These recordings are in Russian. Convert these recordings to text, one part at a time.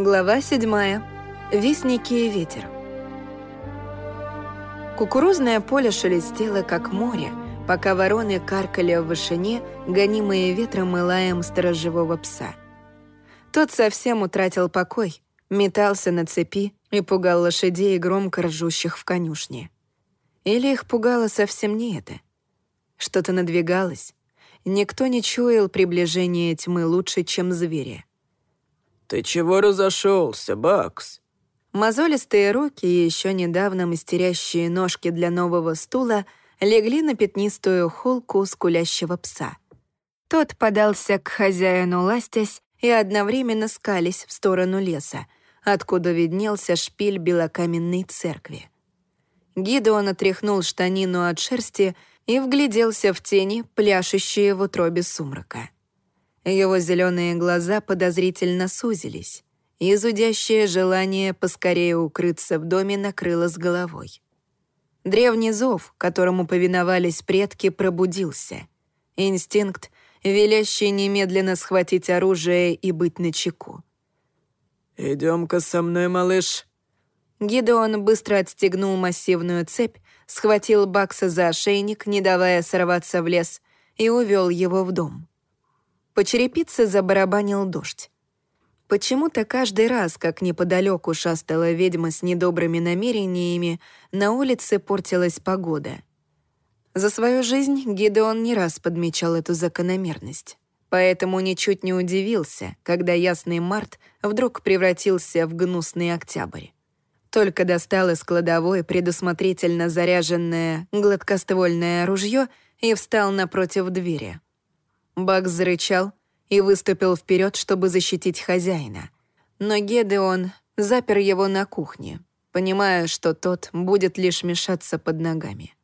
Глава 7. Вестники и ветер. Кукурузное поле шелестело, как море, пока вороны каркали в вышине, гонимые ветром и лаем сторожевого пса. Тот совсем утратил покой, метался на цепи и пугал лошадей, громко ржущих в конюшне. Или их пугало совсем не это. Что-то надвигалось. Никто не чуял приближения тьмы лучше, чем звери. «Ты чего разошелся, Бакс?» Мозолистые руки и еще недавно мастерящие ножки для нового стула легли на пятнистую холку скулящего пса. Тот подался к хозяину ластясь и одновременно скались в сторону леса, откуда виднелся шпиль белокаменной церкви. Гидеон отряхнул штанину от шерсти и вгляделся в тени, пляшущие в утробе сумрака. Его зеленые глаза подозрительно сузились, и зудящее желание поскорее укрыться в доме накрыло с головой. Древний зов, которому повиновались предки, пробудился. Инстинкт, велящий немедленно схватить оружие и быть начеку. «Идем-ка со мной, малыш». Гидеон быстро отстегнул массивную цепь, схватил Бакса за ошейник, не давая сорваться в лес, и увел его в дом. По черепице забарабанил дождь. Почему-то каждый раз, как неподалеку шастала ведьма с недобрыми намерениями, на улице портилась погода. За свою жизнь Гидеон не раз подмечал эту закономерность. Поэтому ничуть не удивился, когда ясный март вдруг превратился в гнусный октябрь. Только достал из кладовой предусмотрительно заряженное гладкоствольное ружье и встал напротив двери — Бак зарычал и выступил вперед, чтобы защитить хозяина. Но Гедеон запер его на кухне, понимая, что тот будет лишь мешаться под ногами.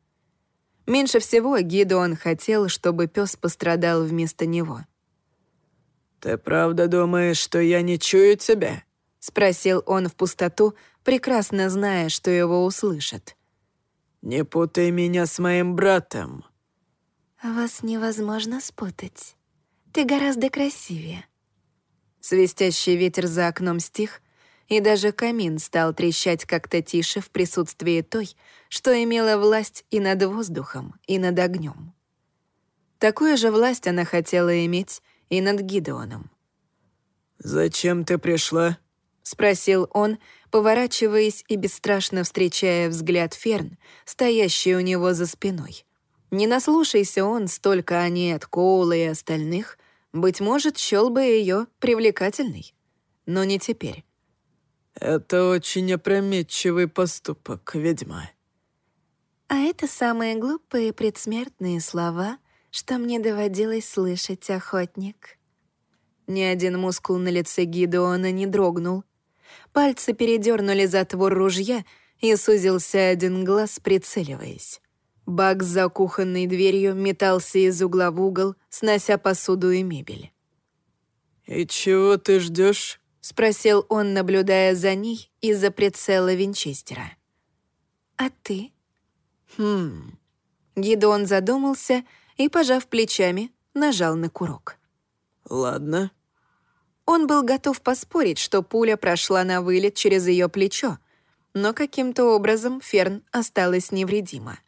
Меньше всего Гидеон хотел, чтобы пес пострадал вместо него. «Ты правда думаешь, что я не чую тебя?» — спросил он в пустоту, прекрасно зная, что его услышат. «Не путай меня с моим братом». «Вас невозможно спутать. Ты гораздо красивее». Свистящий ветер за окном стих, и даже камин стал трещать как-то тише в присутствии той, что имела власть и над воздухом, и над огнем. Такую же власть она хотела иметь и над Гидеоном. «Зачем ты пришла?» — спросил он, поворачиваясь и бесстрашно встречая взгляд Ферн, стоящий у него за спиной. Не наслушайся он столько о ней от Коула и остальных, быть может, счёл бы ее привлекательной. Но не теперь. «Это очень опрометчивый поступок, ведьма». А это самые глупые предсмертные слова, что мне доводилось слышать, охотник. Ни один мускул на лице Гидеона не дрогнул. Пальцы передернули затвор ружья, и сузился один глаз, прицеливаясь. Бак за кухонной дверью метался из угла в угол, снося посуду и мебель. «И чего ты ждешь? спросил он, наблюдая за ней из-за прицела Винчестера. «А ты?» «Хм...» Гидеон задумался и, пожав плечами, нажал на курок. «Ладно». Он был готов поспорить, что пуля прошла на вылет через ее плечо, но каким-то образом Ферн осталась невредима.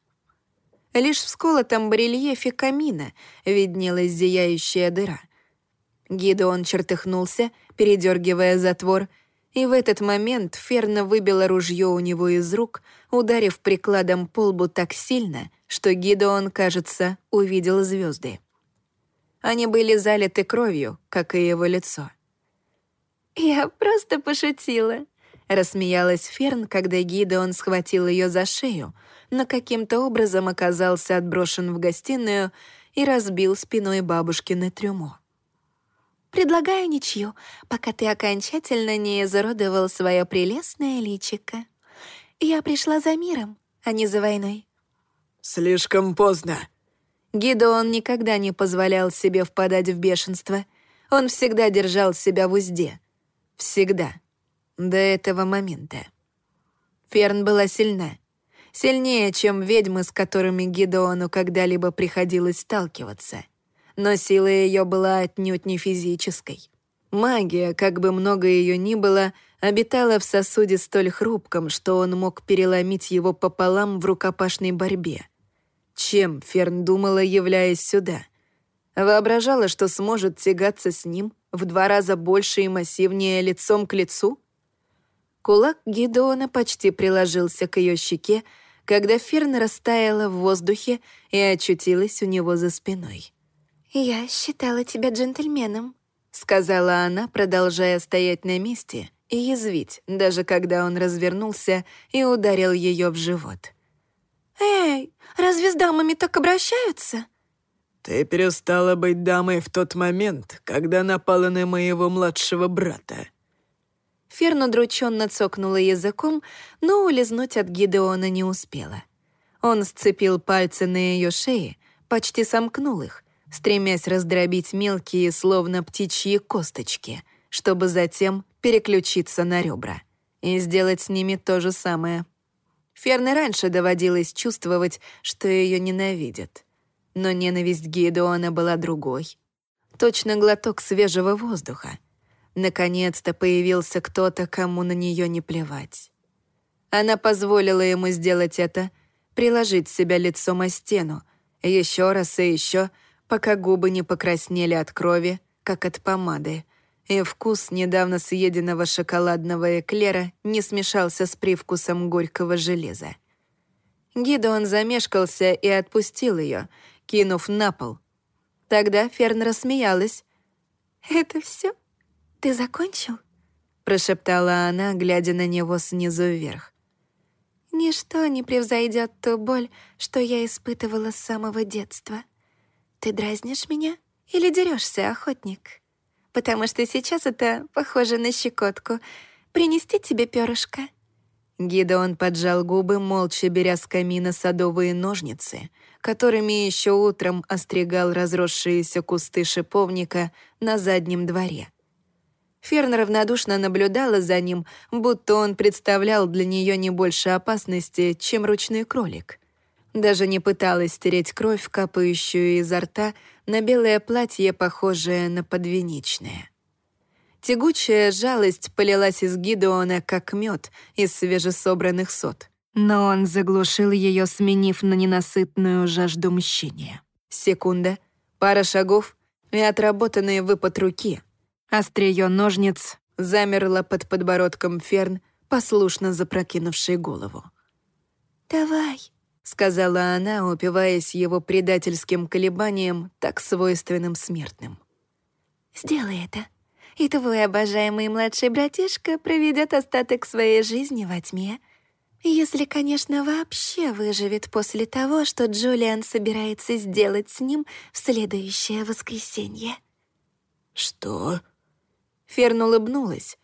Лишь в сколотом барельефе камина виднелась зияющая дыра. Гидеон чертыхнулся, передергивая затвор, и в этот момент Ферна выбила ружье у него из рук, ударив прикладом по лбу так сильно, что Гидеон, кажется, увидел звезды. Они были залиты кровью, как и его лицо. «Я просто пошутила», — рассмеялась Ферн, когда Гидеон схватил ее за шею — но каким-то образом оказался отброшен в гостиную и разбил спиной бабушки на трюмо. «Предлагаю ничью, пока ты окончательно не изуродовал свое прелестное личико. Я пришла за миром, а не за войной». «Слишком поздно». Гидеон никогда не позволял себе впадать в бешенство. Он всегда держал себя в узде. Всегда. До этого момента. Ферн была сильна. Сильнее, чем ведьмы, с которыми Гидеону когда-либо приходилось сталкиваться. Но сила ее была отнюдь не физической. Магия, как бы много ее ни было, обитала в сосуде столь хрупком, что он мог переломить его пополам в рукопашной борьбе. Чем Ферн думала, являясь сюда? Воображала, что сможет тягаться с ним в два раза больше и массивнее лицом к лицу? Кулак Гидеона почти приложился к ее щеке, когда Ферн растаяла в воздухе и очутилась у него за спиной. «Я считала тебя джентльменом», — сказала она, продолжая стоять на месте и язвить, даже когда он развернулся и ударил ее в живот. «Эй, разве с дамами так обращаются?» «Ты перестала быть дамой в тот момент, когда напала на моего младшего брата». Ферн удрученно цокнула языком, но улизнуть от Гидеона не успела. Он сцепил пальцы на ее шее, почти сомкнул их, стремясь раздробить мелкие, словно птичьи косточки, чтобы затем переключиться на ребра и сделать с ними то же самое. Ферне раньше доводилось чувствовать, что ее ненавидят. Но ненависть Гидеона была другой. Точно глоток свежего воздуха. Наконец-то появился кто-то, кому на нее не плевать. Она позволила ему сделать это, приложить себя лицом о стену, еще раз и еще, пока губы не покраснели от крови, как от помады, и вкус недавно съеденного шоколадного эклера не смешался с привкусом горького железа. Гидеон замешкался и отпустил ее, кинув на пол. Тогда Ферн рассмеялась. «Это все? Ты закончил?» прошептала она, глядя на него снизу вверх. «Ничто не превзойдет ту боль, что я испытывала с самого детства. Ты дразнишь меня или дерешься, охотник?» потому что сейчас это похоже на щекотку. Принести тебе перышко?» Гидеон поджал губы, молча беря с камина садовые ножницы, которыми еще утром остригал разросшиеся кусты шиповника на заднем дворе. Ферн равнодушно наблюдала за ним, будто он представлял для нее не больше опасности, чем ручной кролик. Даже не пыталась стереть кровь, капающую изо рта, на белое платье, похожее на подвенечное. Тягучая жалость полилась из Гидеона, как мед из свежесобранных сот. Но он заглушил ее, сменив на ненасытную жажду мщения. Секунда, пара шагов и отработанный выпад руки. Остриё ножниц замерло под подбородком Ферн, послушно запрокинувший голову. «Давай», сказала она, упиваясь его предательским колебанием, так свойственным смертным. «Сделай это, и твой обожаемый младший братишка проведет остаток своей жизни во тьме, если, конечно, вообще выживет после того, что Джулиан собирается сделать с ним в следующее воскресенье». «Что?» Ферн улыбнулась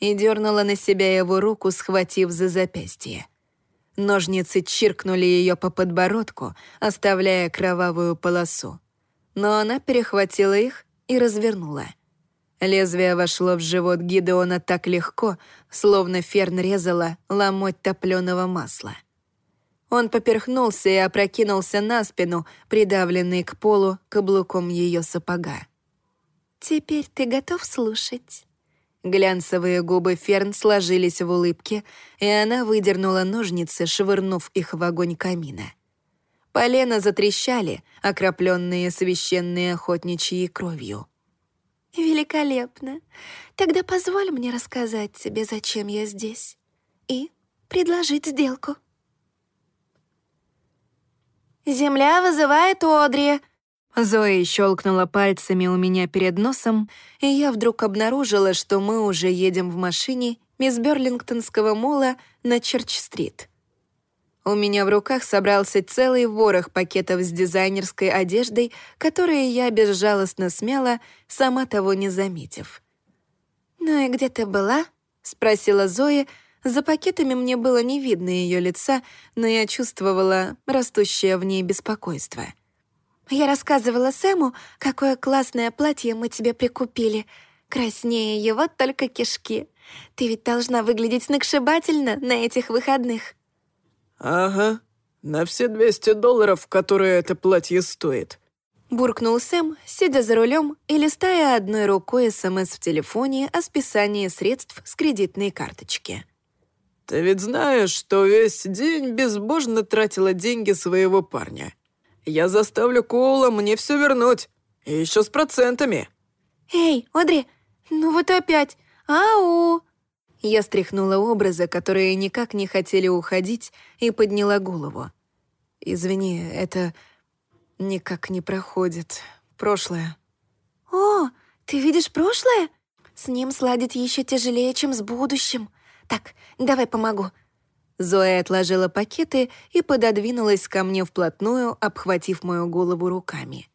и дернула на себя его руку, схватив за запястье. Ножницы чиркнули ее по подбородку, оставляя кровавую полосу. Но она перехватила их и развернула. Лезвие вошло в живот Гидеона так легко, словно Ферн резала ломоть топленого масла. Он поперхнулся и опрокинулся на спину, придавленный к полу каблуком ее сапога. «Теперь ты готов слушать?» Глянцевые губы Ферн сложились в улыбке, и она выдернула ножницы, швырнув их в огонь камина. Полена затрещали, окропленные священной охотничьей кровью. «Великолепно. Тогда позволь мне рассказать тебе, зачем я здесь, и предложить сделку». «Земля вызывает Одри», Зоя щелкнула пальцами у меня перед носом, и я вдруг обнаружила, что мы уже едем в машине из Берлингтонского мола на Черч-стрит. У меня в руках собрался целый ворох пакетов с дизайнерской одеждой, которые я безжалостно смяла, сама того не заметив. «Ну и где ты была?» — спросила Зоя. За пакетами мне было не видно ее лица, но я чувствовала растущее в ней беспокойство — я рассказывала Сэму, какое классное платье мы тебе прикупили. Краснее его только кишки. Ты ведь должна выглядеть сногсшибательно на этих выходных». «Ага, на все 200 долларов, которые это платье стоит». Буркнул Сэм, сидя за рулем и листая одной рукой СМС в телефоне о списании средств с кредитной карточки. «Ты ведь знаешь, что весь день безбожно тратила деньги своего парня. Я заставлю Коула мне все вернуть, и еще с процентами». «Эй, Одри, ну вот опять! Ау!» Я стряхнула образы, которые никак не хотели уходить, и подняла голову. «Извини, это никак не проходит. Прошлое». «О, ты видишь прошлое? С ним сладить еще тяжелее, чем с будущим. Так, давай помогу». Зоя отложила пакеты и пододвинулась ко мне вплотную, обхватив мою голову руками.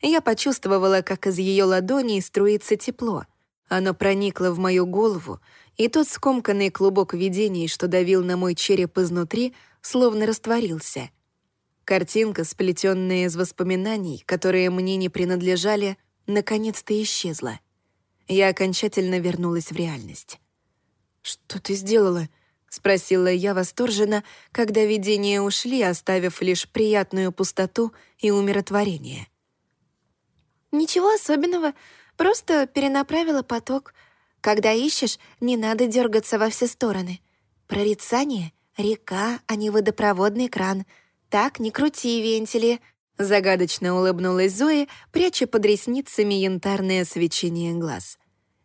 Я почувствовала, как из ее ладоней струится тепло. Оно проникло в мою голову, и тот скомканный клубок видений, что давил на мой череп изнутри, словно растворился. Картинка, сплетенная из воспоминаний, которые мне не принадлежали, наконец-то исчезла. Я окончательно вернулась в реальность. «Что ты сделала?» — спросила я восторженно, когда видения ушли, оставив лишь приятную пустоту и умиротворение. «Ничего особенного, просто перенаправила поток», когда ищешь, не надо дергаться во все стороны. Прорицание — река, а не водопроводный кран. Так не крути вентили. Загадочно улыбнулась Зоя, пряча под ресницами янтарное свечение глаз.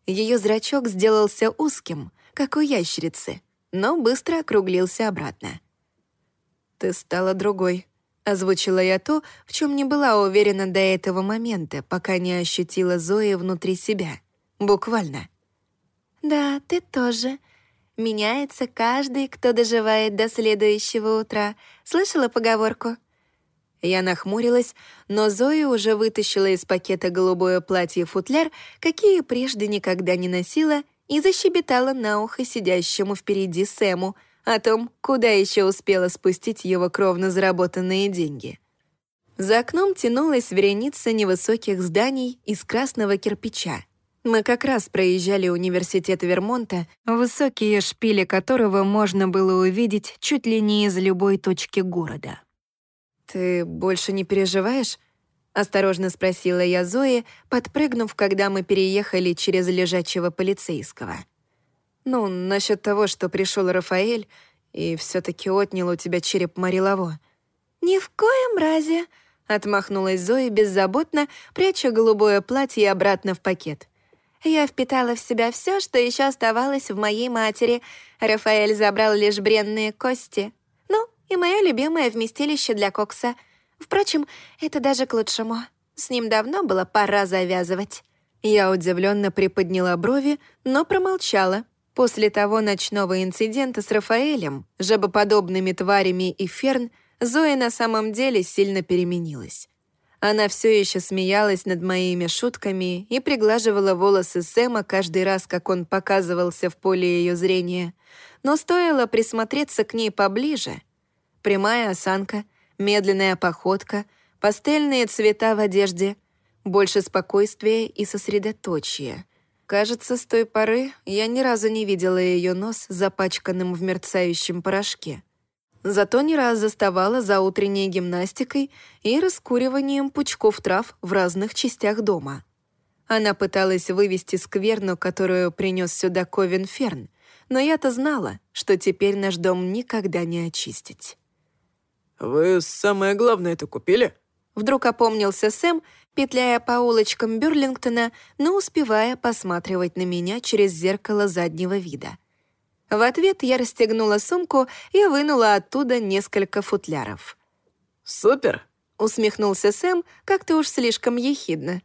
Ее зрачок сделался узким, как у ящерицы, но быстро округлился обратно. «Ты стала другой», — озвучила я то, в чем не была уверена до этого момента, пока не ощутила Зои внутри себя. Буквально. «Да, ты тоже. Меняется каждый, кто доживает до следующего утра. Слышала поговорку?» Я нахмурилась, но Зоя уже вытащила из пакета голубое платье-футляр, какие прежде никогда не носила, и защебетала на ухо сидящему впереди Сэму о том, куда еще успела спустить его кровно заработанные деньги. За окном тянулась вереница невысоких зданий из красного кирпича. Мы как раз проезжали университет Вермонта, высокие шпили которого можно было увидеть чуть ли не из любой точки города. «Ты больше не переживаешь?» — осторожно спросила я Зои, подпрыгнув, когда мы переехали через лежачего полицейского. «Ну, насчет того, что пришел Рафаэль и все таки отнял у тебя череп Марилово». «Ни в коем разе», — отмахнулась Зоя беззаботно, пряча голубое платье обратно в пакет. Я впитала в себя все, что еще оставалось в моей матери. Рафаэль забрал лишь бренные кости. Ну, и мое любимое вместилище для кокса. Впрочем, это даже к лучшему. С ним давно было пора завязывать. Я удивленно приподняла брови, но промолчала. После того ночного инцидента с Рафаэлем, жабоподобными тварями и ферн, Зоя на самом деле сильно переменилась. Она все еще смеялась над моими шутками и приглаживала волосы Сэма каждый раз, как он показывался в поле ее зрения. Но стоило присмотреться к ней поближе. Прямая осанка, медленная походка, пастельные цвета в одежде, больше спокойствия и сосредоточия. Кажется, с той поры я ни разу не видела ее нос запачканным в мерцающем порошке. Зато не раз заставала за утренней гимнастикой и раскуриванием пучков трав в разных частях дома. Она пыталась вывести скверну, которую принес сюда Ковен Ферн, но я-то знала, что теперь наш дом никогда не очистить. «Вы самое главное-то купили?» Вдруг опомнился Сэм, петляя по улочкам Бюрлингтона, но успевая посматривать на меня через зеркало заднего вида — в ответ я расстегнула сумку и вынула оттуда несколько футляров. «Супер!» — усмехнулся Сэм как-то уж слишком ехидно.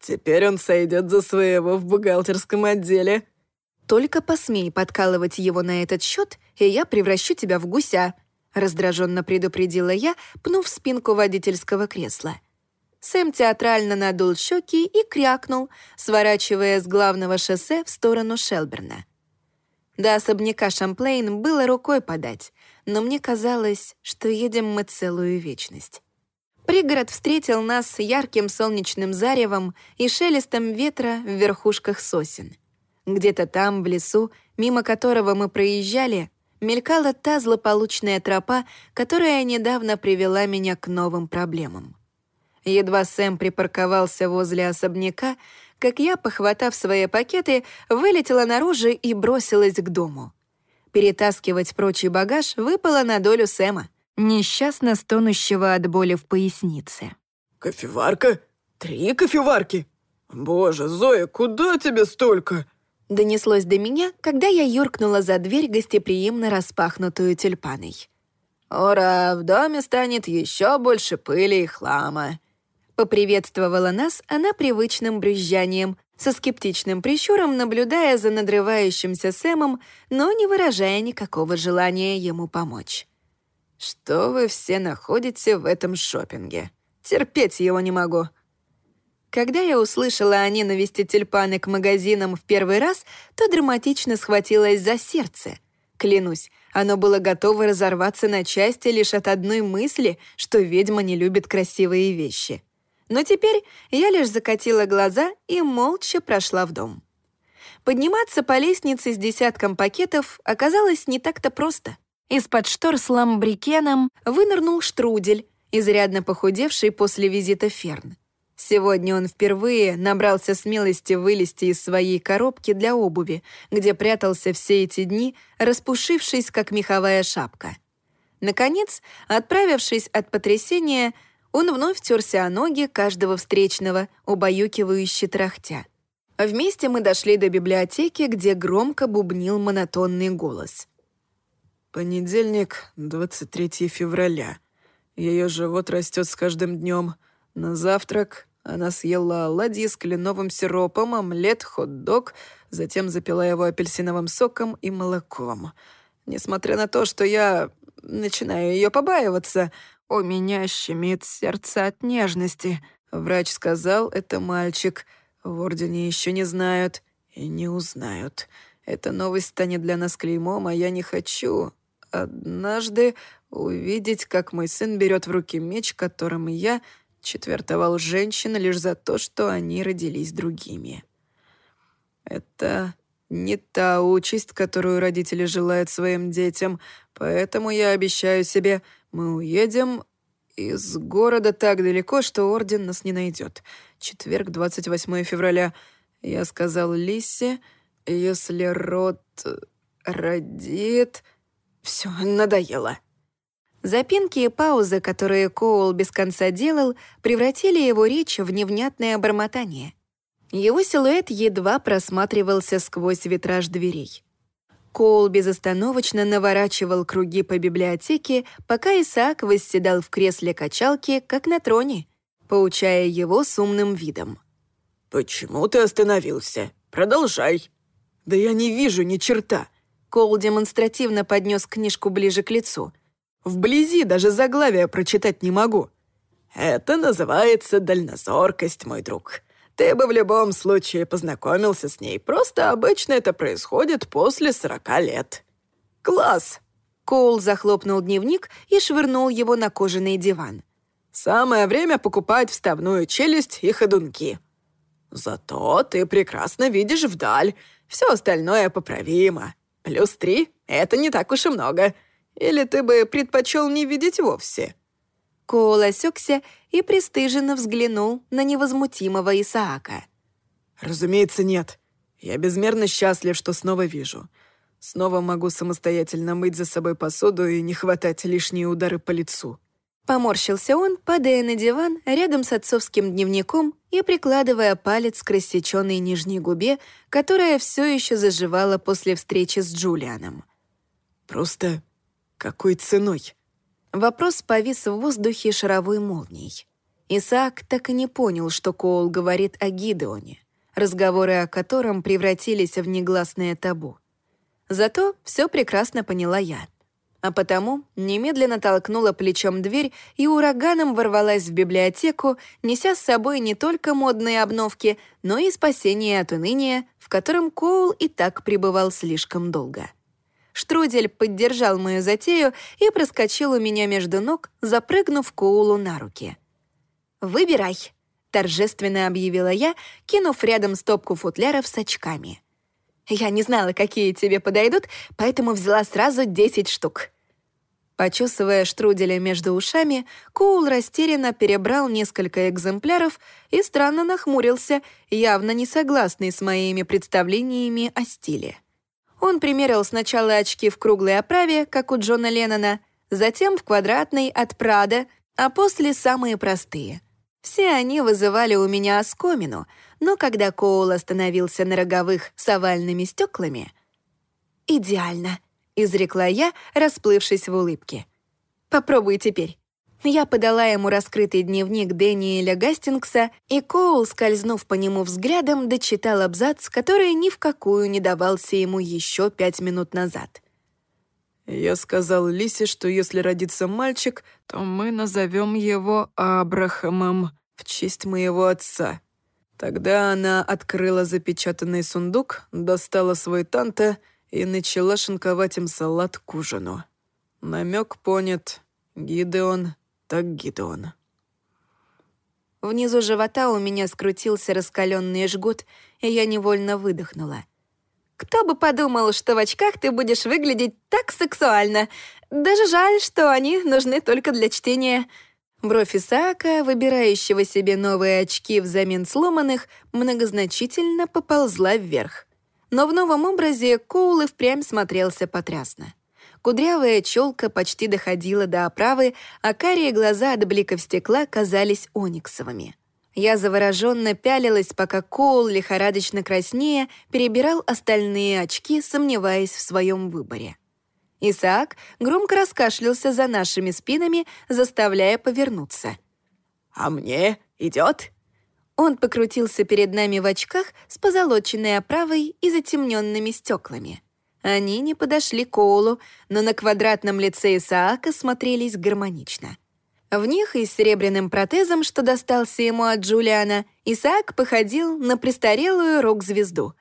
«Теперь он сойдет за своего в бухгалтерском отделе». «Только посмей подкалывать его на этот счет, и я превращу тебя в гуся», — раздраженно предупредила я, пнув спинку водительского кресла. Сэм театрально надул щеки и крякнул, сворачивая с главного шоссе в сторону Шелберна. До особняка Шамплейн было рукой подать, но мне казалось, что едем мы целую вечность. Пригород встретил нас ярким солнечным заревом и шелестом ветра в верхушках сосен. Где-то там, в лесу, мимо которого мы проезжали, мелькала та злополучная тропа, которая недавно привела меня к новым проблемам. Едва Сэм припарковался возле особняка, как я, похватав свои пакеты, вылетела наружу и бросилась к дому. Перетаскивать прочий багаж выпало на долю Сэма, несчастно стонущего от боли в пояснице. «Кофеварка? Три кофеварки? Боже, Зоя, куда тебе столько?» Донеслось до меня, когда я юркнула за дверь, гостеприимно распахнутую тюльпаной. «Ура, в доме станет еще больше пыли и хлама», Поприветствовала нас она привычным брюзжанием, со скептичным прищуром наблюдая за надрывающимся Сэмом, но не выражая никакого желания ему помочь. «Что вы все находите в этом шопинге? Терпеть его не могу». Когда я услышала о ненависти тюльпаны к магазинам в первый раз, то драматично схватилась за сердце. Клянусь, оно было готово разорваться на части лишь от одной мысли, что ведьма не любит красивые вещи. Но теперь я лишь закатила глаза и молча прошла в дом. Подниматься по лестнице с десятком пакетов оказалось не так-то просто. Из-под штор с ламбрикеном вынырнул штрудель, изрядно похудевший после визита Ферн. Сегодня он впервые набрался смелости вылезти из своей коробки для обуви, где прятался все эти дни, распушившись, как меховая шапка. Наконец, отправившись от потрясения, он вновь терся о ноги каждого встречного, убаюкивающе трахтя. Вместе мы дошли до библиотеки, где громко бубнил монотонный голос. «Понедельник, 23 февраля. Ее живот растет с каждым днем. На завтрак она съела оладьи с кленовым сиропом, омлет, хот-дог, затем запила его апельсиновым соком и молоком. Несмотря на то, что я начинаю ее побаиваться, «У меня щемит сердце от нежности», — врач сказал, это мальчик. В Ордене еще не знают и не узнают. Эта новость станет для нас клеймом, а я не хочу однажды увидеть, как мой сын берет в руки меч, которым я четвертовал женщин лишь за то, что они родились другими. Это не та участь, которую родители желают своим детям, поэтому я обещаю себе — мы уедем из города так далеко, что Орден нас не найдет. Четверг, 28 февраля. Я сказал Лисе, если род родит... Все, надоело. Запинки и паузы, которые Коул без конца делал, превратили его речь в невнятное бормотание. Его силуэт едва просматривался сквозь витраж дверей. Коул безостановочно наворачивал круги по библиотеке, пока Исаак восседал в кресле качалки, как на троне, поучая его с умным видом. «Почему ты остановился? Продолжай!» «Да я не вижу ни черта!» Коул демонстративно поднес книжку ближе к лицу. «Вблизи даже заглавия прочитать не могу!» «Это называется дальнозоркость, мой друг. Ты бы в любом случае познакомился с ней. Просто обычно это происходит после сорока лет. Класс!» Коул захлопнул дневник и швырнул его на кожаный диван. «Самое время покупать вставную челюсть и ходунки. Зато ты прекрасно видишь вдаль. Все остальное поправимо. Плюс три — это не так уж и много. Или ты бы предпочел не видеть вовсе?» Коул осекся и пристыженно взглянул на невозмутимого Исаака. «Разумеется, нет. Я безмерно счастлив, что снова вижу. Снова могу самостоятельно мыть за собой посуду и не хватать лишние удары по лицу». Поморщился он, падая на диван рядом с отцовским дневником и прикладывая палец к рассеченной нижней губе, которая все еще заживала после встречи с Джулианом. «Просто какой ценой?» Вопрос повис в воздухе шаровой молнией. Исаак так и не понял, что Коул говорит о Гидеоне, разговоры о котором превратились в негласное табу. Зато все прекрасно поняла я. А потому немедленно толкнула плечом дверь и ураганом ворвалась в библиотеку, неся с собой не только модные обновки, но и спасение от уныния, в котором Коул и так пребывал слишком долго. Штрудель поддержал мою затею и проскочил у меня между ног, запрыгнув Коулу на руки. «Выбирай», — торжественно объявила я, кинув рядом стопку футляров с очками. «Я не знала, какие тебе подойдут, поэтому взяла сразу 10 штук». Почесывая штруделя между ушами, Коул растерянно перебрал несколько экземпляров и странно нахмурился, явно не согласный с моими представлениями о стиле. Он примерил сначала очки в круглой оправе, как у Джона Леннона, затем в квадратной от Прада, а после самые простые. Все они вызывали у меня оскомину, но когда Коул остановился на роговых с овальными стеклами... «Идеально», — изрекла я, расплывшись в улыбке. «Попробуй теперь». Я подала ему раскрытый дневник Дэниеля Гастингса, и Коул, скользнув по нему взглядом, дочитал абзац, который ни в какую не давался ему еще пять минут назад. «Я сказал Лисе, что если родится мальчик, то мы назовем его Абрахамом в честь моего отца». Тогда она открыла запечатанный сундук, достала свой танта и начала шинковать им салат к ужину. Намек понят. Гидеон так Гидеон. Внизу живота у меня скрутился раскаленный жгут, и я невольно выдохнула. «Кто бы подумал, что в очках ты будешь выглядеть так сексуально! Даже жаль, что они нужны только для чтения». Бровь Исаака, выбирающего себе новые очки взамен сломанных, многозначительно поползла вверх. Но в новом образе Коул и впрямь смотрелся потрясно. Кудрявая челка почти доходила до оправы, а карие глаза от бликов стекла казались ониксовыми. Я завороженно пялилась, пока Коул, лихорадочно краснея, перебирал остальные очки, сомневаясь в своем выборе. Исаак громко раскашлялся за нашими спинами, заставляя повернуться. «А мне идет?» Он покрутился перед нами в очках с позолоченной оправой и затемненными стеклами. Они не подошли к Коулу, но на квадратном лице Исаака смотрелись гармонично. В них и с серебряным протезом, что достался ему от Джулиана, Исаак походил на престарелую рок-звезду.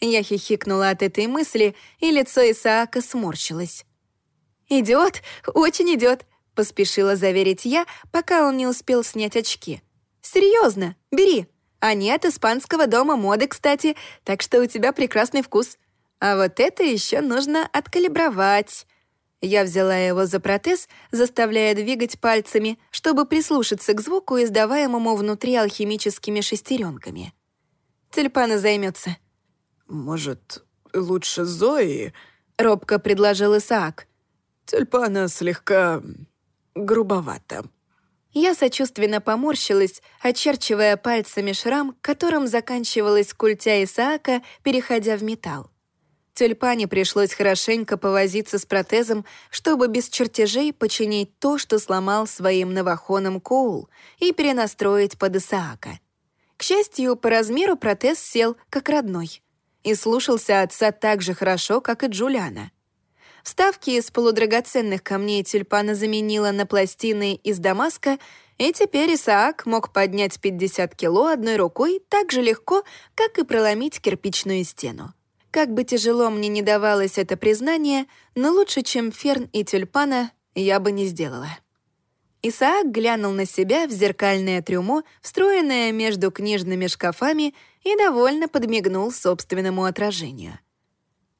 Я хихикнула от этой мысли, и лицо Исаака сморщилось. «Идёт, очень идёт», — поспешила заверить я, пока он не успел снять очки. «Серьезно, бери. Они от испанского дома моды, кстати, так что у тебя прекрасный вкус. А вот это еще нужно откалибровать». Я взяла его за протез, заставляя двигать пальцами, чтобы прислушаться к звуку, издаваемому внутри алхимическими шестеренками. Тюльпана займется. «Может, лучше Зои?» — робко предложил Исаак. «Тюльпана слегка грубовата». Я сочувственно поморщилась, очерчивая пальцами шрам, которым заканчивалась культя Исаака, переходя в металл. Тюльпане пришлось хорошенько повозиться с протезом, чтобы без чертежей починить то, что сломал своим новохоном Коул, и перенастроить под Исаака. К счастью, по размеру протез сел, как родной, и слушался отца так же хорошо, как и Джулиана. Вставки из полудрагоценных камней тюльпана заменила на пластины из Дамаска, и теперь Исаак мог поднять 50 кило одной рукой так же легко, как и проломить кирпичную стену. Как бы тяжело мне не давалось это признание, но лучше, чем Ферн и Тюльпана, я бы не сделала. Исаак глянул на себя в зеркальное трюмо, встроенное между книжными шкафами, и довольно подмигнул собственному отражению.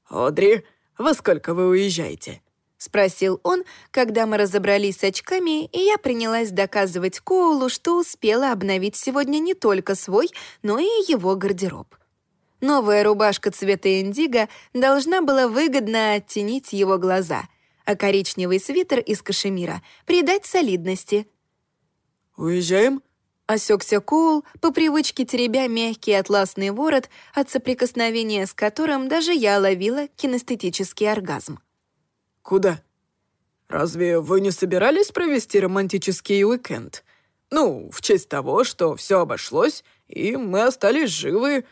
«Одри, во сколько вы уезжаете?» — спросил он, когда мы разобрались с очками, и я принялась доказывать Коулу, что успела обновить сегодня не только свой, но и его гардероб. Новая рубашка цвета индиго должна была выгодно оттенить его глаза, а коричневый свитер из кашемира придать солидности. «Уезжаем?» — осекся Коул, по привычке теребя мягкий атласный ворот, от соприкосновения с которым даже я ловила кинестетический оргазм. «Куда? Разве вы не собирались провести романтический уикенд? Ну, в честь того, что все обошлось, и мы остались живы,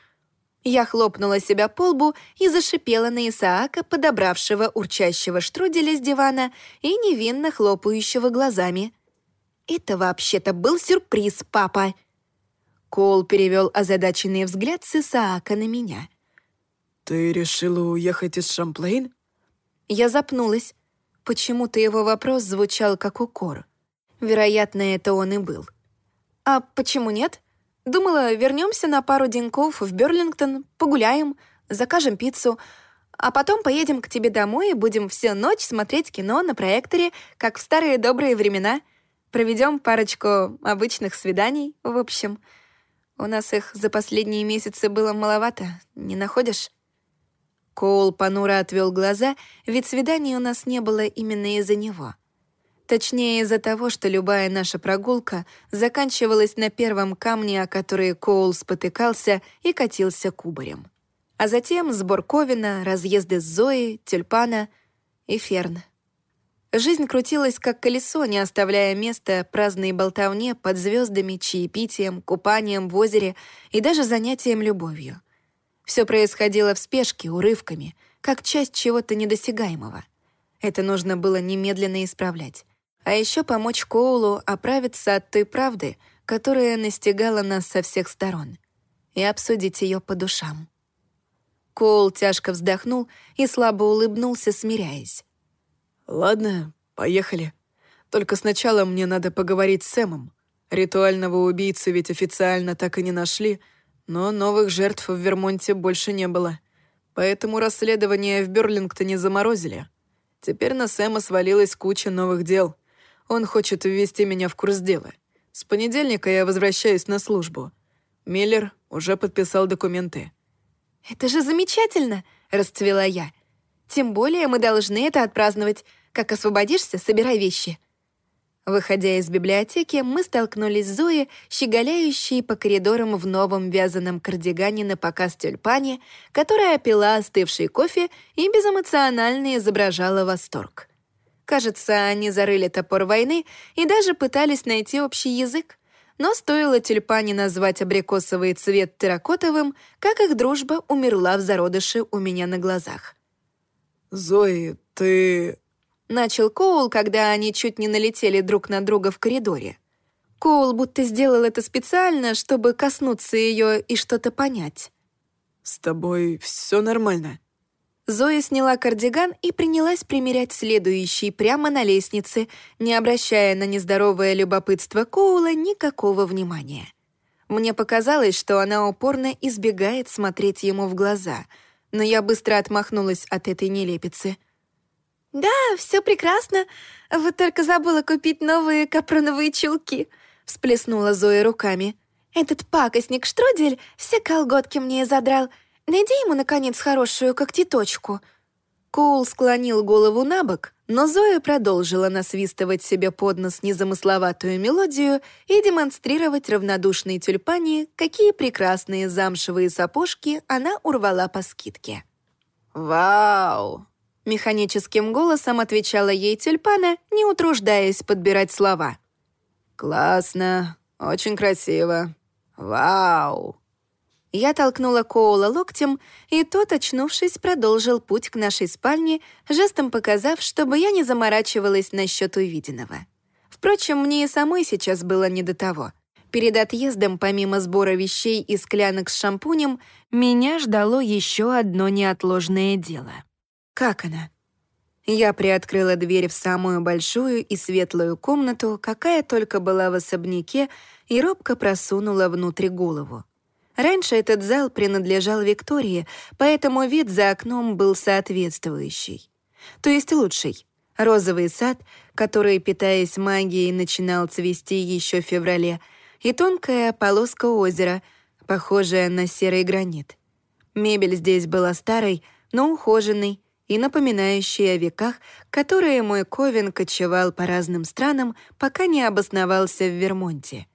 я хлопнула себя по лбу и зашипела на Исаака, подобравшего урчащего штруделя с дивана и невинно хлопающего глазами. «Это вообще-то был сюрприз, папа!» Коул перевел озадаченный взгляд с Исаака на меня. «Ты решила уехать из Шамплейн?» Я запнулась. Почему-то его вопрос звучал как укор. Вероятно, это он и был. «А почему нет?» Думала, вернемся на пару деньков в Берлингтон, погуляем, закажем пиццу. А потом поедем к тебе домой и будем всю ночь смотреть кино на проекторе, как в старые добрые времена. Проведем парочку обычных свиданий, в общем. У нас их за последние месяцы было маловато, не находишь?» Коул понуро отвел глаза, ведь свиданий у нас не было именно из-за него. Точнее, из-за того, что любая наша прогулка заканчивалась на первом камне, о который Коул спотыкался и катился кубарем. А затем сбор Ковина, разъезды с Зоей, Тюльпана и Ферн. Жизнь крутилась как колесо, не оставляя места праздной болтовне под звездами, чаепитием, купанием в озере и даже занятием любовью — все происходило в спешке, урывками, как часть чего-то недосягаемого. Это нужно было немедленно исправлять. А еще помочь Коулу оправиться от той правды, которая настигала нас со всех сторон, и обсудить ее по душам. Коул тяжко вздохнул и слабо улыбнулся, смиряясь. «Ладно, поехали. Только сначала мне надо поговорить с Сэмом. Ритуального убийцы ведь официально так и не нашли, но новых жертв в Вермонте больше не было. Поэтому расследование в Берлингтоне заморозили. Теперь на Сэма свалилась куча новых дел. Он хочет ввести меня в курс дела. С понедельника я возвращаюсь на службу. Миллер уже подписал документы. «Это же замечательно!» — расцвела я. «Тем более мы должны это отпраздновать. Как освободишься, собирай вещи». Выходя из библиотеки, мы столкнулись с Зоей, щеголяющей по коридорам в новом вязаном кардигане на показ тюльпане, которая пила остывший кофе и безэмоционально изображала восторг. Кажется, они зарыли топор войны и даже пытались найти общий язык. Но стоило тюльпане назвать абрикосовый цвет терракотовым, как их дружба умерла в зародыше у меня на глазах. «Зои, ты...» Начал Коул, когда они чуть не налетели друг на друга в коридоре. Коул будто сделал это специально, чтобы коснуться ее и что-то понять. «С тобой все нормально?» Зоя сняла кардиган и принялась примерять следующий прямо на лестнице, не обращая на нездоровое любопытство Коула никакого внимания. Мне показалось, что она упорно избегает смотреть ему в глаза, но я быстро отмахнулась от этой нелепицы — «Да, все прекрасно. Вот только забыла купить новые капроновые чулки», — всплеснула Зоя руками. «Этот пакостник Штрудель все колготки мне задрал. Найди ему, наконец, хорошую когтеточку». Коул склонил голову на бок, но Зоя продолжила насвистывать себе под нос незамысловатую мелодию и демонстрировать равнодушной тюльпане, какие прекрасные замшевые сапожки она урвала по скидке. «Вау!» Механическим голосом отвечала ей тюльпана, не утруждаясь подбирать слова. «Классно, очень красиво. Вау!» Я толкнула Коула локтем, и тот, очнувшись, продолжил путь к нашей спальне, жестом показав, чтобы я не заморачивалась насчет увиденного. Впрочем, мне и самой сейчас было не до того. Перед отъездом, помимо сбора вещей и склянок с шампунем, меня ждало еще одно неотложное дело — как она? Я приоткрыла дверь в самую большую и светлую комнату, какая только была в особняке, и робко просунула внутрь голову. Раньше этот зал принадлежал Виктории, поэтому вид за окном был соответствующий. То есть лучший. Розовый сад, который, питаясь магией, начинал цвести еще в феврале, и тонкая полоска озера, похожая на серый гранит. Мебель здесь была старой, но ухоженной, и напоминающие о веках, которые мой Ковен кочевал по разным странам, пока не обосновался в Вермонте.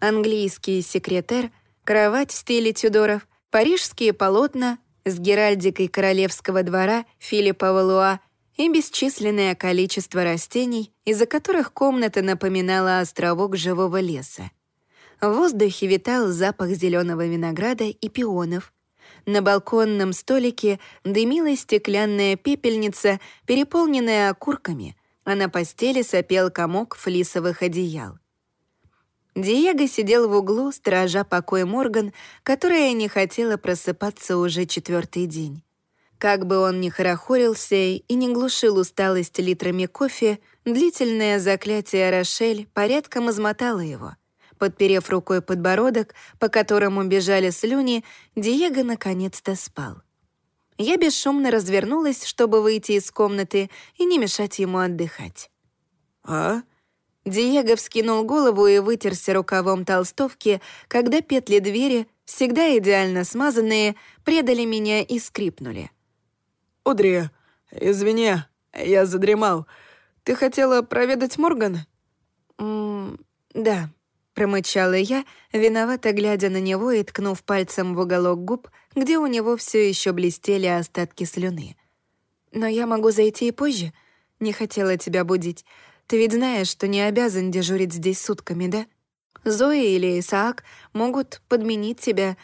Английский секретер, кровать в стиле Тюдоров, парижские полотна с геральдикой королевского двора Филиппа Валуа и бесчисленное количество растений, из-за которых комната напоминала островок живого леса. В воздухе витал запах зеленого винограда и пионов, на балконном столике дымилась стеклянная пепельница, переполненная окурками, а на постели сопел комок флисовых одеял. Диего сидел в углу, сторожа покой Морган, которая не хотела просыпаться уже четвертый день. Как бы он ни хорохорился и не глушил усталость литрами кофе, длительное заклятие Рошель порядком измотало его — Подперев рукой подбородок, по которому бежали слюни, Диего наконец-то спал. Я бесшумно развернулась, чтобы выйти из комнаты и не мешать ему отдыхать. «А?» Диего вскинул голову и вытерся рукавом толстовки, когда петли двери, всегда идеально смазанные, предали меня и скрипнули. «Удри, извини, я задремал. Ты хотела проведать Моргана?» «М да», — промычала я, виновато глядя на него и ткнув пальцем в уголок губ, где у него все еще блестели остатки слюны. «Но я могу зайти и позже. Не хотела тебя будить. Ты ведь знаешь, что не обязан дежурить здесь сутками, да? Зоя или Исаак могут подменить тебя.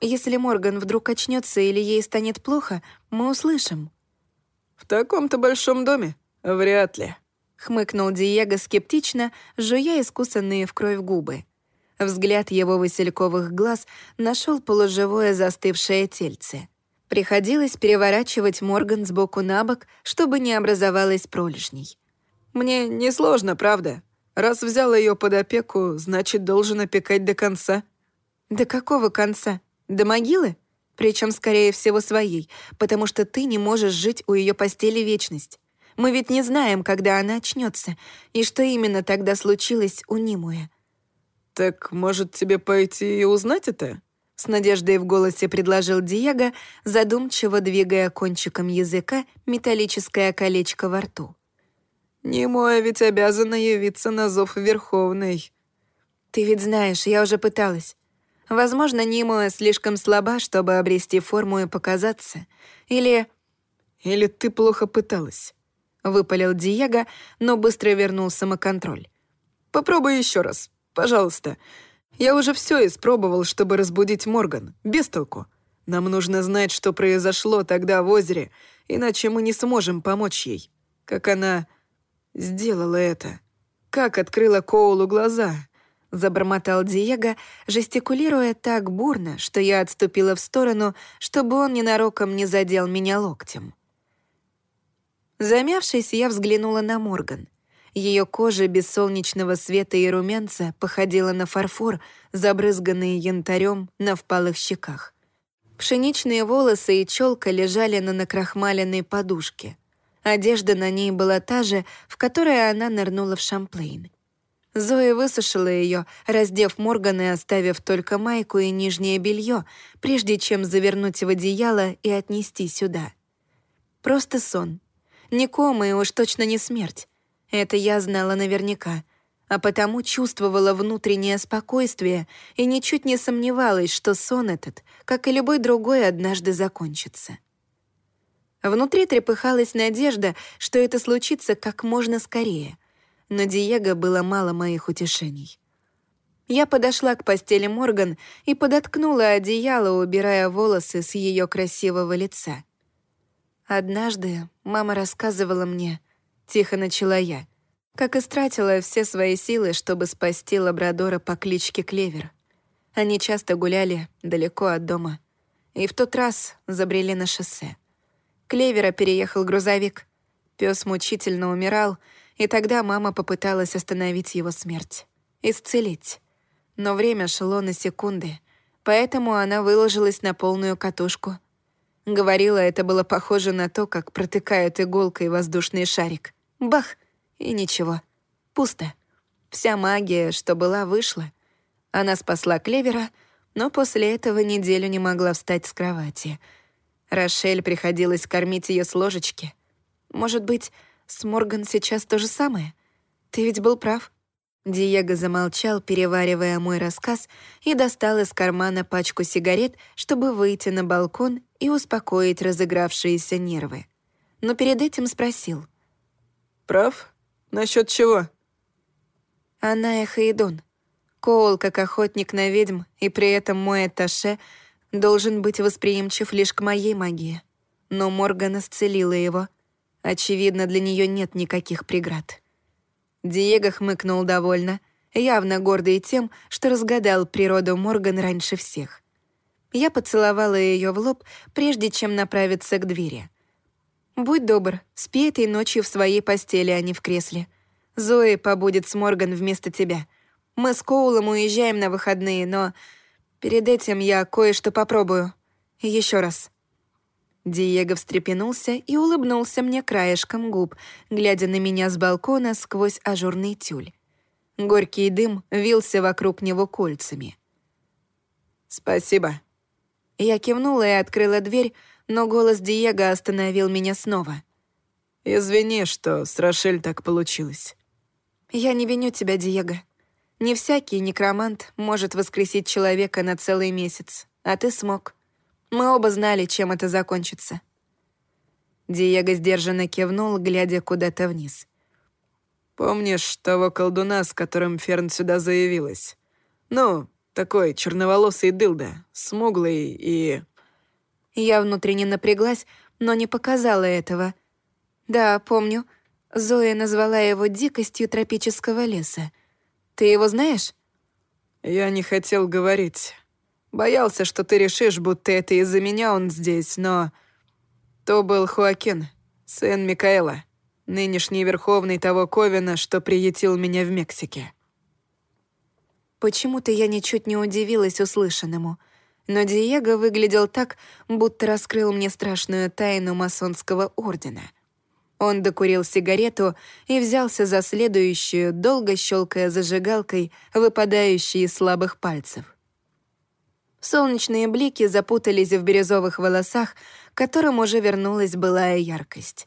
Если Морган вдруг очнется или ей станет плохо, мы услышим». «В таком-то большом доме? Вряд ли», — хмыкнул Диего скептично, жуя искусанные в кровь губы. Взгляд его васильковых глаз нашел полуживое застывшее тельце. Приходилось переворачивать Морган сбоку на бок, чтобы не образовалось пролежней. Мне несложно, правда. Раз взял ее под опеку, значит, должен опекать до конца». «До какого конца? До могилы? Причем, скорее всего, своей, потому что ты не можешь жить у ее постели вечность. Мы ведь не знаем, когда она очнется, и что именно тогда случилось у Нимуя». «Так, может, тебе пойти и узнать это?» С надеждой в голосе предложил Диего, задумчиво двигая кончиком языка металлическое колечко во рту. «Немоя ведь обязана явиться на зов Верховной». «Ты ведь знаешь, я уже пыталась. Возможно, Нимоя слишком слаба, чтобы обрести форму и показаться. Или...» «Или ты плохо пыталась», — выпалил Диего, но быстро вернул самоконтроль. «Попробуй еще раз, пожалуйста. Я уже все испробовал, чтобы разбудить Морган. Без толку. Нам нужно знать, что произошло тогда в озере, иначе мы не сможем помочь ей. Как она сделала это? Как открыла Коулу глаза?» Забормотал Диего, жестикулируя так бурно, что я отступила в сторону, чтобы он ненароком не задел меня локтем. Замявшись, я взглянула на Морган. Ее кожа без солнечного света и румянца походила на фарфор, забрызганный янтарем на впалых щеках. Пшеничные волосы и челка лежали на накрахмаленной подушке — Одежда на ней была та же, в которой она нырнула в Шамплейн. Зоя высушила ее, раздев Морган и оставив только майку и нижнее белье, прежде чем завернуть в одеяло и отнести сюда. Просто сон. Не кома и уж точно не смерть. Это я знала наверняка, а потому чувствовала внутреннее спокойствие и ничуть не сомневалась, что сон этот, как и любой другой, однажды закончится. Внутри трепыхалась надежда, что это случится как можно скорее. Но Диего было мало моих утешений. Я подошла к постели Морган и подоткнула одеяло, убирая волосы с ее красивого лица. Однажды мама рассказывала мне, тихо начала я, как истратила все свои силы, чтобы спасти лабрадора по кличке Клевер. Они часто гуляли далеко от дома. И в тот раз забрели на шоссе. Клевера переехал грузовик. Пес мучительно умирал, и тогда мама попыталась остановить его смерть. Исцелить. Но время шло на секунды, поэтому она выложилась на полную катушку. Говорила, это было похоже на то, как протыкают иголкой воздушный шарик. Бах! И ничего. Пусто. Вся магия, что была, вышла. Она спасла Клевера, но после этого неделю не могла встать с кровати — Рошель приходилось кормить ее с ложечки. Может быть, с Морган сейчас то же самое? Ты ведь был прав. Диего замолчал, переваривая мой рассказ, и достал из кармана пачку сигарет, чтобы выйти на балкон и успокоить разыгравшиеся нервы. Но перед этим спросил. «Прав? Насчет чего?» Она и Хаидон. Коул как охотник на ведьм, и при этом мой Эташе — должен быть восприимчив лишь к моей магии. Но Морган исцелила его. Очевидно, для нее нет никаких преград. Диего хмыкнул довольно, явно гордый тем, что разгадал природу Морган раньше всех. Я поцеловала ее в лоб, прежде чем направиться к двери. «Будь добр, спи этой ночью в своей постели, а не в кресле. Зои побудет с Морган вместо тебя. Мы с Коулом уезжаем на выходные, но Перед этим я кое-что попробую. Еще раз». Диего встрепенулся и улыбнулся мне краешком губ, глядя на меня с балкона сквозь ажурный тюль. Горький дым вился вокруг него кольцами. «Спасибо». Я кивнула и открыла дверь, но голос Диего остановил меня снова. «Извини, что с Рошель так получилось». «Я не виню тебя, Диего. Не всякий некромант может воскресить человека на целый месяц, а ты смог. Мы оба знали, чем это закончится». Диего сдержанно кивнул, глядя куда-то вниз. «Помнишь того колдуна, с которым Ферн сюда заявилась? Ну, такой черноволосый дылда, смуглый и...» Я внутренне напряглась, но не показала этого. «Да, помню. Зоя назвала его дикостью тропического леса. Ты его знаешь?» «Я не хотел говорить. Боялся, что ты решишь, будто это из-за меня он здесь, но... То был Хуакин, сын Микаэла, нынешний верховный того Ковина, что приютил меня в Мексике. Почему-то я ничуть не удивилась услышанному, но Диего выглядел так, будто раскрыл мне страшную тайну масонского ордена. Он докурил сигарету и взялся за следующую, долго щелкая зажигалкой, выпадающей из слабых пальцев. Солнечные блики запутались в бирюзовых волосах, которым уже вернулась былая яркость.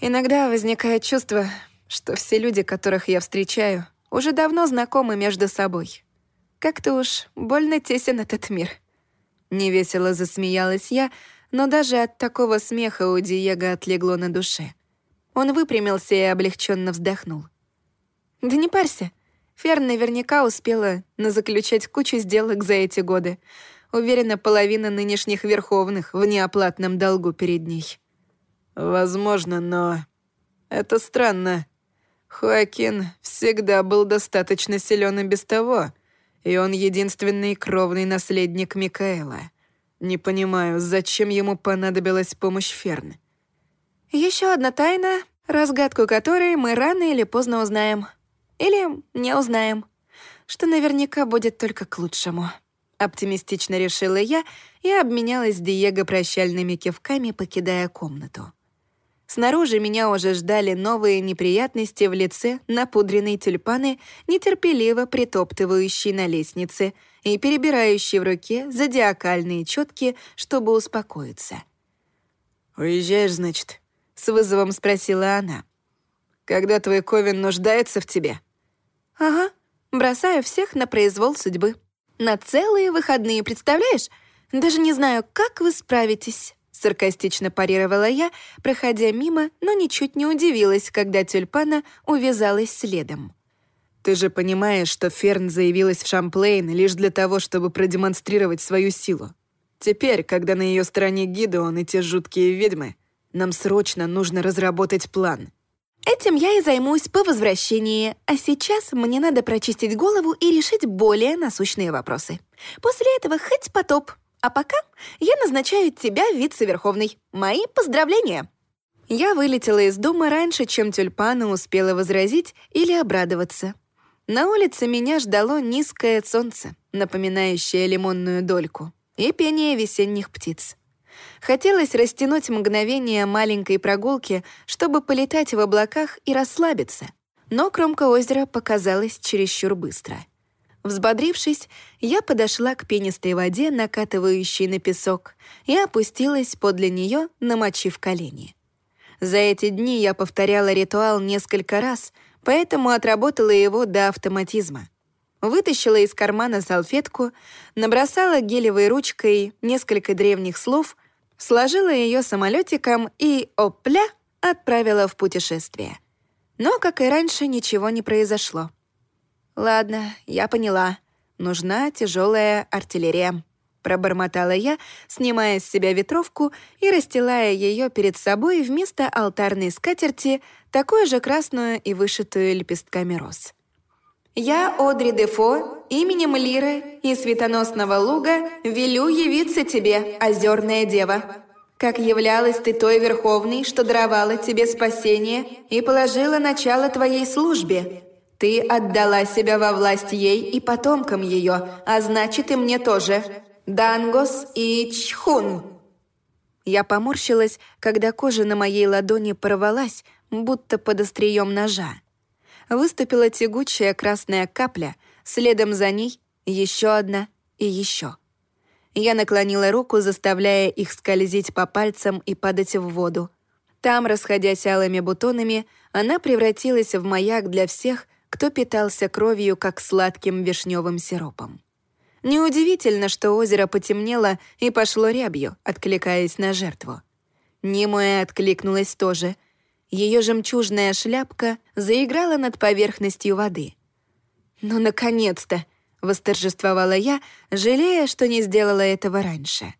Иногда возникает чувство, что все люди, которых я встречаю, уже давно знакомы между собой. Как-то уж больно тесен этот мир. Невесело засмеялась я, но даже от такого смеха у Диего отлегло на душе. Он выпрямился и облегченно вздохнул. «Да не парься, Ферн наверняка успела назаключать кучу сделок за эти годы. Уверена, половина нынешних верховных в неоплатном долгу перед ней. Возможно, но... Это странно. Хуакин всегда был достаточно силен и без того, и он единственный кровный наследник Микаэла. Не понимаю, зачем ему понадобилась помощь Ферн. Еще одна тайна, разгадку которой мы рано или поздно узнаем. Или не узнаем. Что наверняка будет только к лучшему. Оптимистично решила я и обменялась с Диего прощальными кивками, покидая комнату. Снаружи меня уже ждали новые неприятности в лице напудренной тюльпаны, нетерпеливо притоптывающей на лестнице и перебирающей в руке зодиакальные четки, чтобы успокоиться. «Уезжаешь, значит?» — с вызовом спросила она. «Когда твой Ковен нуждается в тебе?» «Ага, бросаю всех на произвол судьбы. На целые выходные, представляешь? Даже не знаю, как вы справитесь». Саркастично парировала я, проходя мимо, но ничуть не удивилась, когда тюльпана увязалась следом. «Ты же понимаешь, что Ферн заявилась в Шамплейн лишь для того, чтобы продемонстрировать свою силу. Теперь, когда на ее стороне Гидеон и те жуткие ведьмы, нам срочно нужно разработать план». Этим я и займусь по возвращении, а сейчас мне надо прочистить голову и решить более насущные вопросы. После этого хоть потоп. А пока я назначаю тебя вице-верховной. Мои поздравления!» Я вылетела из дома раньше, чем тюльпана успела возразить или обрадоваться. На улице меня ждало низкое солнце, напоминающее лимонную дольку, и пение весенних птиц. Хотелось растянуть мгновение маленькой прогулки, чтобы полетать в облаках и расслабиться. Но кромка озера показалась чересчур быстро. Взбодрившись, я подошла к пенистой воде, накатывающей на песок, и опустилась подле нее, намочив колени. За эти дни я повторяла ритуал несколько раз, поэтому отработала его до автоматизма. Вытащила из кармана салфетку, набросала гелевой ручкой несколько древних слов сложила ее самолетиком и, опля, отправила в путешествие. Но, как и раньше, ничего не произошло. «Ладно, я поняла. Нужна тяжелая артиллерия», — пробормотала я, снимая с себя ветровку и расстилая ее перед собой вместо алтарной скатерти, такую же красную и вышитую лепестками роз. «Я, Одри Дефо, именем Лиры и Светоносного Луга, велю явиться тебе, озерная дева. Как являлась ты той Верховной, что даровала тебе спасение и положила начало твоей службе. Ты отдала себя во власть ей и потомкам ее, а значит и мне тоже. Дангос и Чхун». Я поморщилась, когда кожа на моей ладони порвалась, будто под острием ножа. Выступила тягучая красная капля, следом за ней еще одна и еще. Я наклонила руку, заставляя их скользить по пальцам и падать в воду. Там, расходясь алыми бутонами, она превратилась в маяк для всех, кто питался кровью, как сладким вишневым сиропом. Неудивительно, что озеро потемнело и пошло рябью, откликаясь на жертву. Немоя откликнулась тоже. Ее жемчужная шляпка заиграла над поверхностью воды. «Ну, наконец-то!» — восторжествовала я, жалея, что не сделала этого раньше.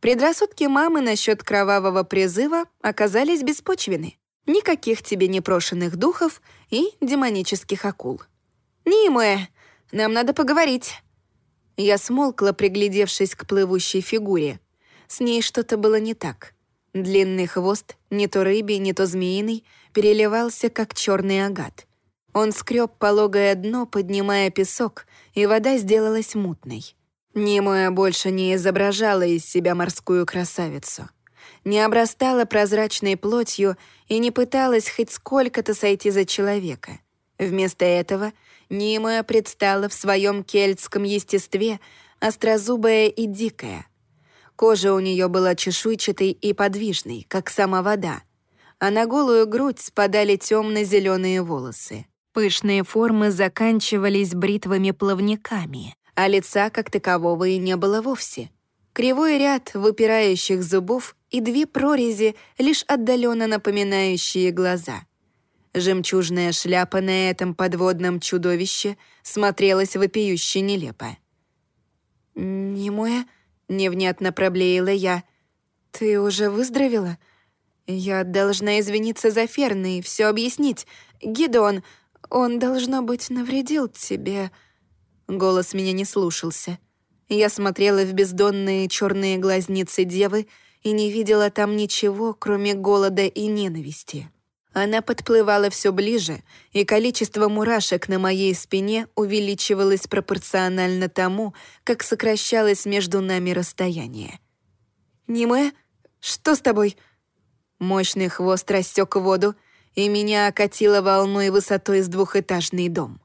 Предрассудки мамы насчет кровавого призыва оказались беспочвены. Никаких тебе непрошенных духов и демонических акул. «Нимуэ, нам надо поговорить». Я смолкла, приглядевшись к плывущей фигуре. С ней что-то было не так. Длинный хвост, не то рыбий, не то змеиный, переливался, как черный агат. Он скреб пологое дно, поднимая песок, и вода сделалась мутной. Немоя больше не изображала из себя морскую красавицу. Не обрастала прозрачной плотью и не пыталась хоть сколько-то сойти за человека. Вместо этого — Нимая предстала в своем кельтском естестве, острозубая и дикая. Кожа у нее была чешуйчатой и подвижной, как сама вода, а на голую грудь спадали темно-зеленые волосы. Пышные формы заканчивались бритвами-плавниками, а лица как такового и не было вовсе. Кривой ряд выпирающих зубов и две прорези, лишь отдаленно напоминающие глаза. Жемчужная шляпа на этом подводном чудовище смотрелась вопиюще нелепо. «Немоя?» — невнятно проблеяла я. «Ты уже выздоровела? Я должна извиниться за Ферна и все объяснить. Гидеон, он, должно быть, навредил тебе...» Голос меня не слушался. Я смотрела в бездонные черные глазницы девы и не видела там ничего, кроме голода и ненависти. Она подплывала все ближе, и количество мурашек на моей спине увеличивалось пропорционально тому, как сокращалось между нами расстояние. «Ниме, что с тобой?» Мощный хвост растек воду, и меня окатило волной высотой с двухэтажный дом.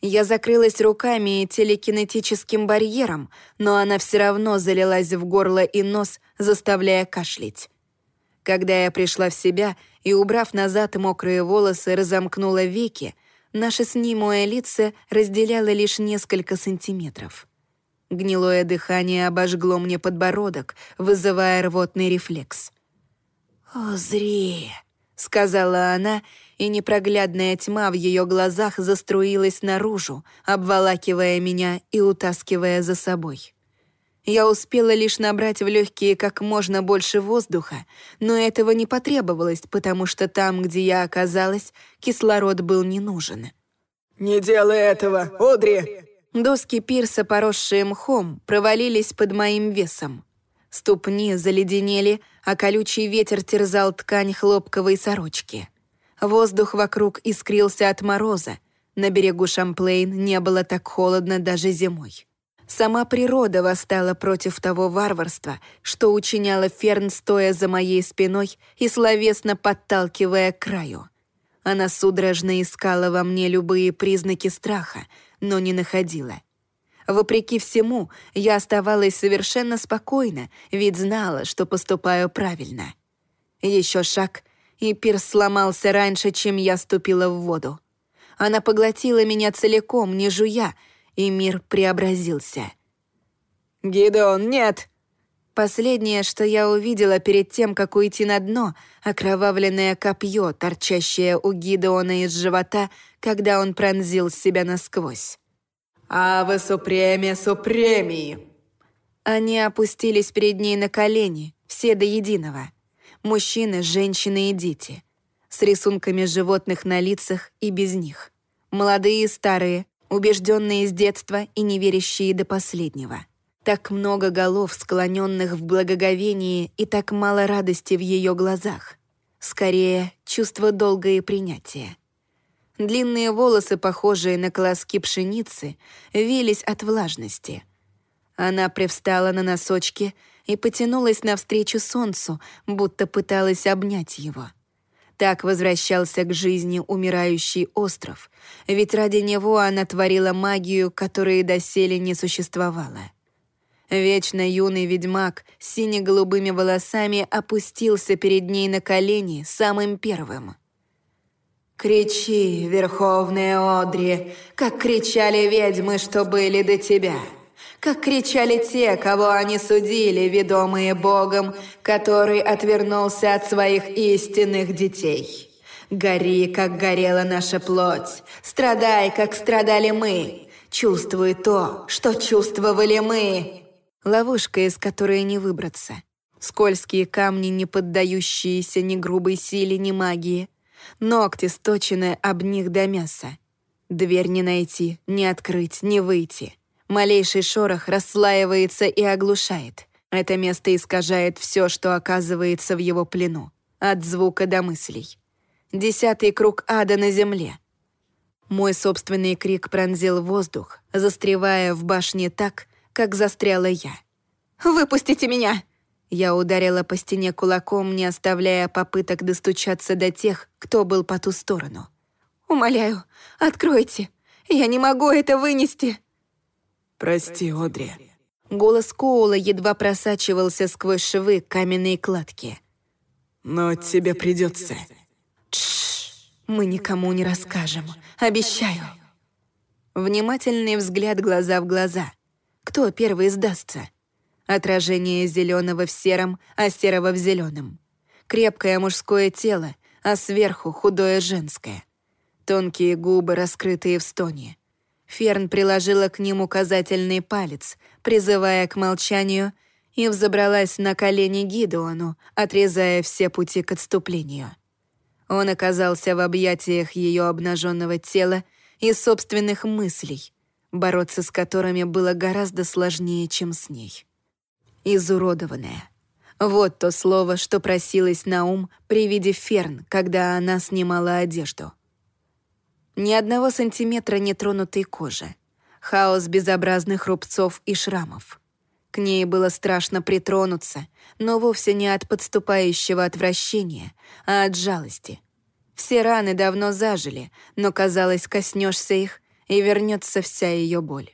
Я закрылась руками и телекинетическим барьером, но она все равно залилась в горло и нос, заставляя кашлять. Когда я пришла в себя и, убрав назад мокрые волосы, разомкнула веки, наше с Нимуэ лица разделяло лишь несколько сантиметров. Гнилое дыхание обожгло мне подбородок, вызывая рвотный рефлекс. «О, зри!» — сказала она, и непроглядная тьма в ее глазах заструилась наружу, обволакивая меня и утаскивая за собой. Я успела лишь набрать в легкие как можно больше воздуха, но этого не потребовалось, потому что там, где я оказалась, кислород был не нужен. «Не делай этого, Одри!» Доски пирса, поросшие мхом, провалились под моим весом. Ступни заледенели, а колючий ветер терзал ткань хлопковой сорочки. Воздух вокруг искрился от мороза. На берегу Шамплейн не было так холодно даже зимой. Сама природа восстала против того варварства, что учиняла Ферн, стоя за моей спиной и словесно подталкивая к краю. Она судорожно искала во мне любые признаки страха, но не находила. Вопреки всему, я оставалась совершенно спокойна, ведь знала, что поступаю правильно. Еще шаг, и пирс сломался раньше, чем я ступила в воду. Она поглотила меня целиком, не жуя, и мир преобразился. «Гидеон, нет!» Последнее, что я увидела перед тем, как уйти на дно, окровавленное копье, торчащее у Гидеона из живота, когда он пронзил себя насквозь. «Аве супреме супремии!» Они опустились перед ней на колени, все до единого. Мужчины, женщины и дети. С рисунками животных на лицах и без них. Молодые и старые, убежденные с детства и не верящие до последнего. Так много голов, склоненных в благоговении, и так мало радости в ее глазах. Скорее, чувство долга и принятия. Длинные волосы, похожие на колоски пшеницы, вились от влажности. Она привстала на носочки, и потянулась навстречу солнцу, будто пыталась обнять его. Так возвращался к жизни умирающий остров, ведь ради него она творила магию, которой доселе не существовало. Вечно юный ведьмак с сине-голубыми волосами опустился перед ней на колени самым первым. «Кричи, Верховная Одри, как кричали ведьмы, что были до тебя!» Как кричали те, кого они судили, ведомые Богом, который отвернулся от своих истинных детей. Гори, как горела наша плоть, страдай, как страдали мы, чувствуй то, что чувствовали мы. Ловушка, из которой не выбраться. Скользкие камни, не поддающиеся ни грубой силе, ни магии. Ногти, сточенные об них до мяса. Дверь не найти, не открыть, не выйти. Малейший шорох расслаивается и оглушает. Это место искажает все, что оказывается в его плену. От звука до мыслей. Десятый круг ада на земле. Мой собственный крик пронзил воздух, застревая в башне так, как застряла я. «Выпустите меня!» Я ударила по стене кулаком, не оставляя попыток достучаться до тех, кто был по ту сторону. «Умоляю, откройте! Я не могу это вынести!» «Прости, Одри». Голос Коула едва просачивался сквозь швы каменной кладки. «Но тебе придется. Тш, мы никому не расскажем, обещаю». Внимательный взгляд глаза в глаза. Кто первый сдастся? Отражение зеленого в сером, а серого в зеленом. Крепкое мужское тело, а сверху худое женское. Тонкие губы, раскрытые в стоне. Ферн приложила к ним указательный палец, призывая к молчанию, и взобралась на колени Гидеону, отрезая все пути к отступлению. Он оказался в объятиях ее обнаженного тела и собственных мыслей, бороться с которыми было гораздо сложнее, чем с ней. Изуродованная. Вот то слово, что просилось на ум при виде Ферн, когда она снимала одежду — ни одного сантиметра нетронутой кожи. Хаос безобразных рубцов и шрамов. К ней было страшно притронуться, но вовсе не от подступающего отвращения, а от жалости. Все раны давно зажили, но, казалось, коснешься их, и вернется вся ее боль.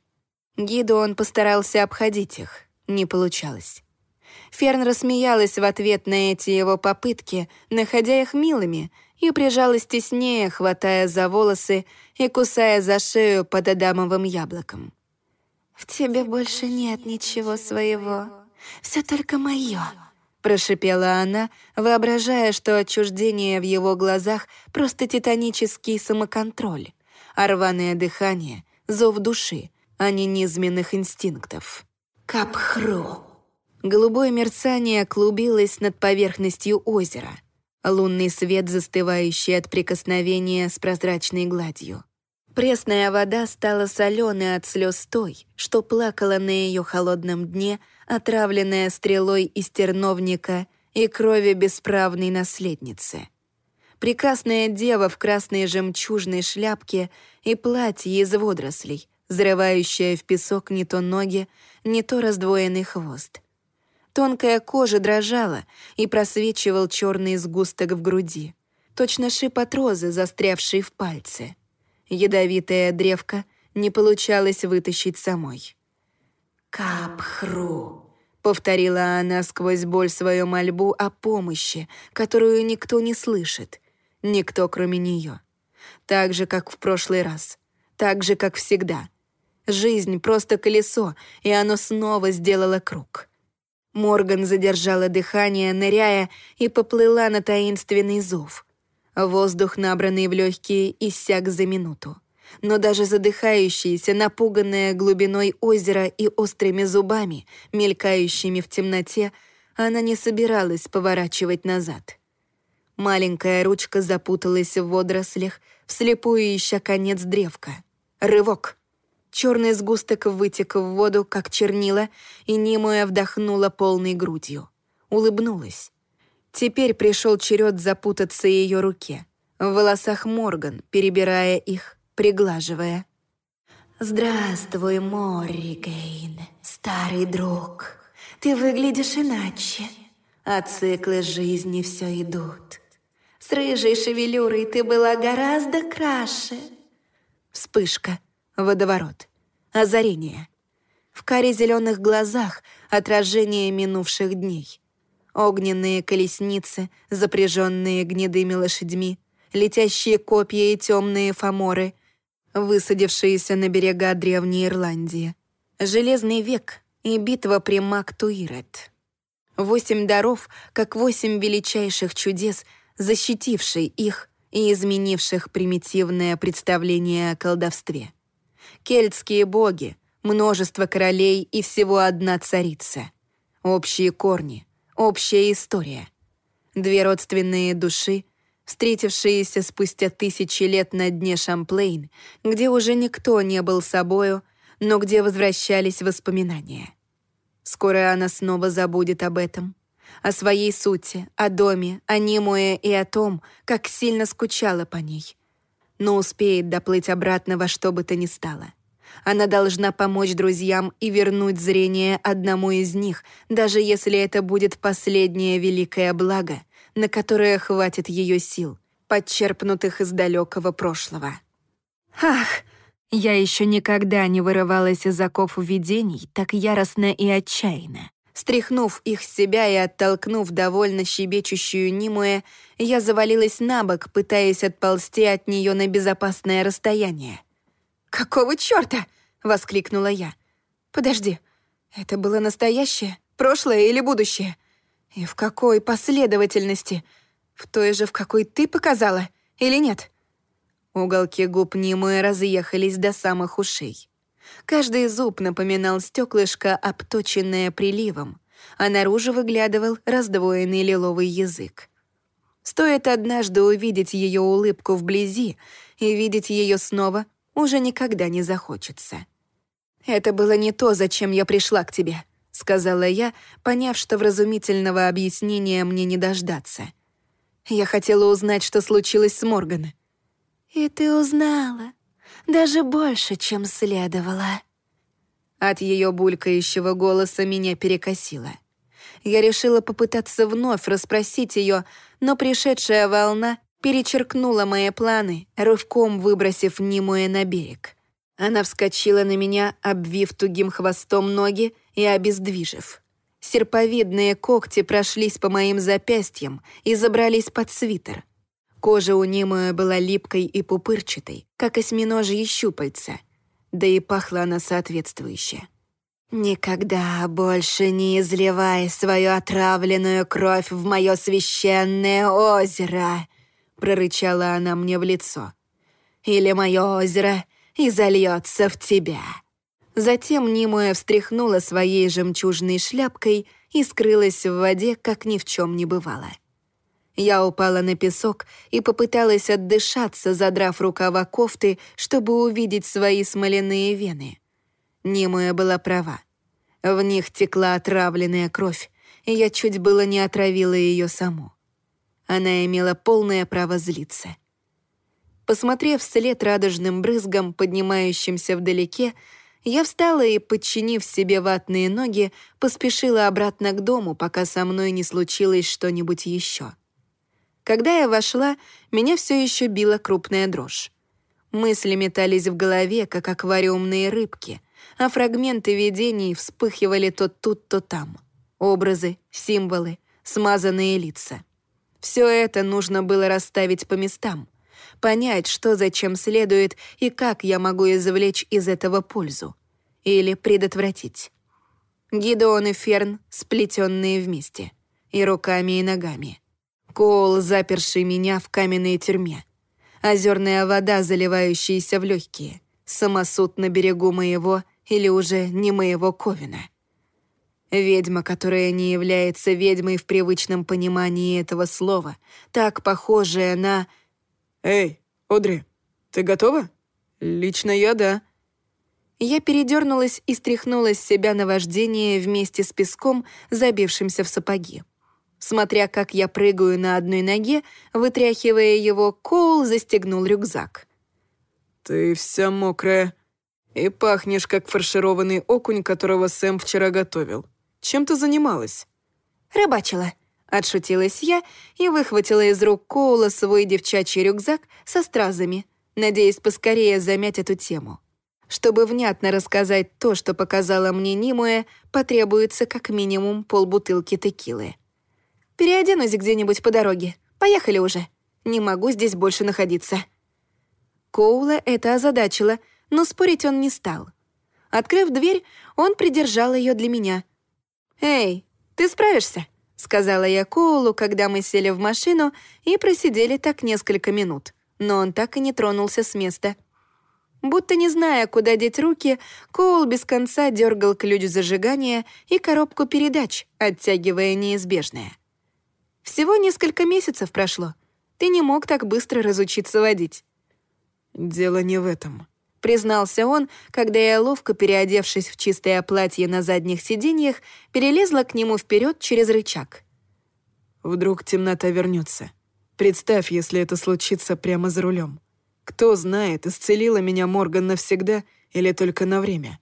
Гиду он постарался обходить их. Не получалось. Ферн рассмеялась в ответ на эти его попытки, находя их милыми и прижалась теснее, хватая за волосы и кусая за шею под адамовым яблоком. «В тебе больше нет ничего своего. Все только мое», — прошипела она, воображая, что отчуждение в его глазах — просто титанический самоконтроль, а рваное дыхание — зов души, а не низменных инстинктов. «Капхру!» Голубое мерцание клубилось над поверхностью озера — лунный свет, застывающий от прикосновения с прозрачной гладью. Пресная вода стала соленой от слез той, что плакала на ее холодном дне, отравленная стрелой из терновника и крови бесправной наследницы. Прекрасная дева в красной жемчужной шляпке и платье из водорослей, взрывающая в песок не то ноги, не то раздвоенный хвост. Тонкая кожа дрожала, и просвечивал черный сгусток в груди. Точно шип от розы, застрявший в пальце. Ядовитая древка не получалось вытащить самой. «Капхру», — повторила она сквозь боль свою мольбу о помощи, которую никто не слышит. Никто, кроме нее. Так же, как в прошлый раз. Так же, как всегда. Жизнь — просто колесо, и оно снова сделало круг. Морган задержала дыхание, ныряя, и поплыла на таинственный зов. Воздух, набранный в легкие, иссяк за минуту. Но даже задыхающаяся, напуганная глубиной озера и острыми зубами, мелькающими в темноте, она не собиралась поворачивать назад. Маленькая ручка запуталась в водорослях, вслепую ища конец древка. Рывок — Черный сгусток вытек в воду, как чернила, и Нимуя вдохнула полной грудью. Улыбнулась. Теперь пришел черед запутаться ее руке. В волосах Морган, перебирая их, приглаживая. «Здравствуй, Морригейн, старый друг. ты выглядишь иначе, а циклы жизни все идут. С рыжей шевелюрой ты была гораздо краше». Вспышка, водоворот, озарение. В каре зеленых глазах отражение минувших дней. Огненные колесницы, запряженные гнедыми лошадьми, летящие копья и темные фаморы, высадившиеся на берега Древней Ирландии. Железный век и битва при Мактуирет. Восемь даров, как восемь величайших чудес, защитивший их и изменивших примитивное представление о колдовстве. Кельтские боги, множество королей и всего одна царица. Общие корни, общая история. Две родственные души, встретившиеся спустя тысячи лет на дне Шамплейн, где уже никто не был собою, но где возвращались воспоминания. Скоро она снова забудет об этом, о своей сути, о доме, о Нимуэ и о том, как сильно скучала по ней. Но успеет доплыть обратно во что бы то ни стало. Она должна помочь друзьям и вернуть зрение одному из них, даже если это будет последнее великое благо, на которое хватит ее сил, подчерпнутых из далекого прошлого. Ах, я еще никогда не вырывалась из оков видений так яростно и отчаянно. Стряхнув их с себя и оттолкнув довольно щебечущую Нимуэ, я завалилась на бок, пытаясь отползти от нее на безопасное расстояние. «Какого чёрта?» — воскликнула я. «Подожди, это было настоящее, прошлое или будущее? И в какой последовательности? В той же, в какой ты показала, или нет?» Уголки губ Нимуэ разъехались до самых ушей. Каждый зуб напоминал стеклышко, обточенное приливом, а наружу выглядывал раздвоенный лиловый язык. Стоит однажды увидеть ее улыбку вблизи, и видеть ее снова уже никогда не захочется. «Это было не то, зачем я пришла к тебе», — сказала я, поняв, что вразумительного объяснения мне не дождаться. Я хотела узнать, что случилось с Морган. «И ты узнала», даже больше, чем следовало». От ее булькающего голоса меня перекосило. Я решила попытаться вновь расспросить ее, но пришедшая волна перечеркнула мои планы, рывком выбросив Нимуэ на берег. Она вскочила на меня, обвив тугим хвостом ноги и обездвижив. Серповидные когти прошлись по моим запястьям и забрались под свитер — Кожа у Нимуэ была липкой и пупырчатой, как осьминожьи щупальца, да и пахла она соответствующе. «Никогда больше не изливай свою отравленную кровь в мое священное озеро!» — прорычала она мне в лицо. «Или мое озеро и зальется в тебя!» Затем Нимуэ встряхнула своей жемчужной шляпкой и скрылась в воде, как ни в чем не бывало. Я упала на песок и попыталась отдышаться, задрав рукава кофты, чтобы увидеть свои смоляные вены. Немая была права. В них текла отравленная кровь, и я чуть было не отравила ее саму. Она имела полное право злиться. Посмотрев вслед радужным брызгам, поднимающимся вдалеке, я встала и, подчинив себе ватные ноги, поспешила обратно к дому, пока со мной не случилось что-нибудь еще. Когда я вошла, меня все еще била крупная дрожь. Мысли метались в голове, как аквариумные рыбки, а фрагменты видений вспыхивали то тут, то там. Образы, символы, смазанные лица. Все это нужно было расставить по местам, понять, что зачем следует и как я могу извлечь из этого пользу. Или предотвратить. Гидеон и Ферн, сплетенные вместе. И руками, и ногами. Коул, заперший меня в каменной тюрьме. Озерная вода, заливающаяся в легкие. Самосуд на берегу моего или уже не моего Ковина. Ведьма, которая не является ведьмой в привычном понимании этого слова, так похожая на... «Эй, Одри, ты готова?» «Лично я, да». Я передернулась и стряхнула с себя наваждение вместе с песком, забившимся в сапоги. Смотря как я прыгаю на одной ноге, вытряхивая его, Коул застегнул рюкзак. «Ты вся мокрая. И пахнешь, как фаршированный окунь, которого Сэм вчера готовил. Чем ты занималась?» «Рыбачила», — отшутилась я и выхватила из рук Коула свой девчачий рюкзак со стразами, надеясь поскорее замять эту тему. Чтобы внятно рассказать то, что показала мне Нимуэ, потребуется как минимум полбутылки текилы. «Переоденусь где-нибудь по дороге. Поехали уже. Не могу здесь больше находиться». Коула это озадачило, но спорить он не стал. Открыв дверь, он придержал ее для меня. «Эй, ты справишься?» — сказала я Коулу, когда мы сели в машину и просидели так несколько минут, но он так и не тронулся с места — Будто не зная, куда деть руки, Коул без конца дергал ключ зажигания и коробку передач, оттягивая неизбежное. «Всего несколько месяцев прошло. Ты не мог так быстро разучиться водить». «Дело не в этом», — признался он, когда я, ловко переодевшись в чистое платье на задних сиденьях, перелезла к нему вперед через рычаг. «Вдруг темнота вернется. Представь, если это случится прямо за рулем. Кто знает, исцелила меня Морган навсегда или только на время.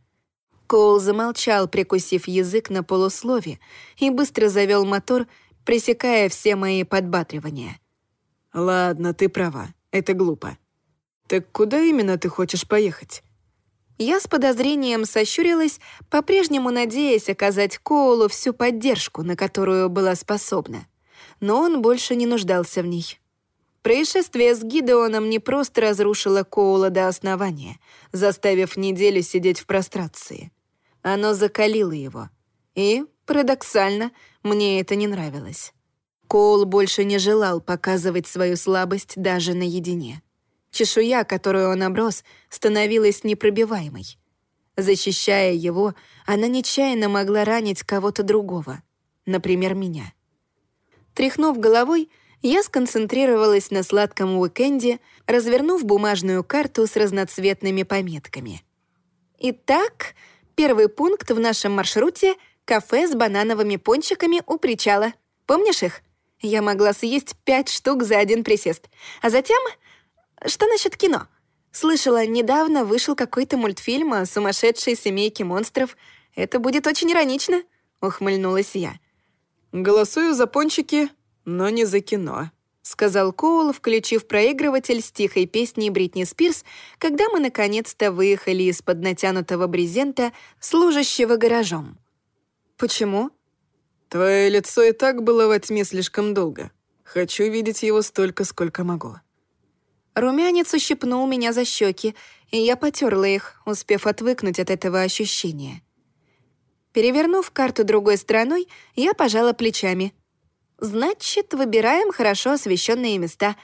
Коул замолчал, прикусив язык на полуслове, и быстро завел мотор, пресекая все мои подбатривания. «Ладно, ты права, это глупо. Так куда именно ты хочешь поехать?» Я с подозрением сощурилась, по-прежнему надеясь оказать Коулу всю поддержку, на которую была способна. Но он больше не нуждался в ней. Происшествие с Гидеоном не просто разрушило Коула до основания, заставив неделю сидеть в прострации. Оно закалило его. И, парадоксально, мне это не нравилось. Коул больше не желал показывать свою слабость даже наедине. Чешуя, которую он оброс, становилась непробиваемой. Защищая его, она нечаянно могла ранить кого-то другого, например, меня. Тряхнув головой, я сконцентрировалась на сладком уикенде, развернув бумажную карту с разноцветными пометками. Итак, первый пункт в нашем маршруте — кафе с банановыми пончиками у причала. Помнишь их? Я могла съесть пять штук за один присест. А затем... Что насчет кино? Слышала, недавно вышел какой-то мультфильм о сумасшедшей семейке монстров. Это будет очень иронично, — ухмыльнулась я. «Голосую за пончики но не за кино», — сказал Коул, включив проигрыватель с тихой песней Бритни Спирс, когда мы наконец-то выехали из-под натянутого брезента, служащего гаражом. «Почему?» «Твое лицо и так было во тьме слишком долго. Хочу видеть его столько, сколько могу». Румянец ущипнул меня за щеки, и я потерла их, успев отвыкнуть от этого ощущения. Перевернув карту другой стороной, я пожала плечами — Значит, выбираем хорошо освещенные места.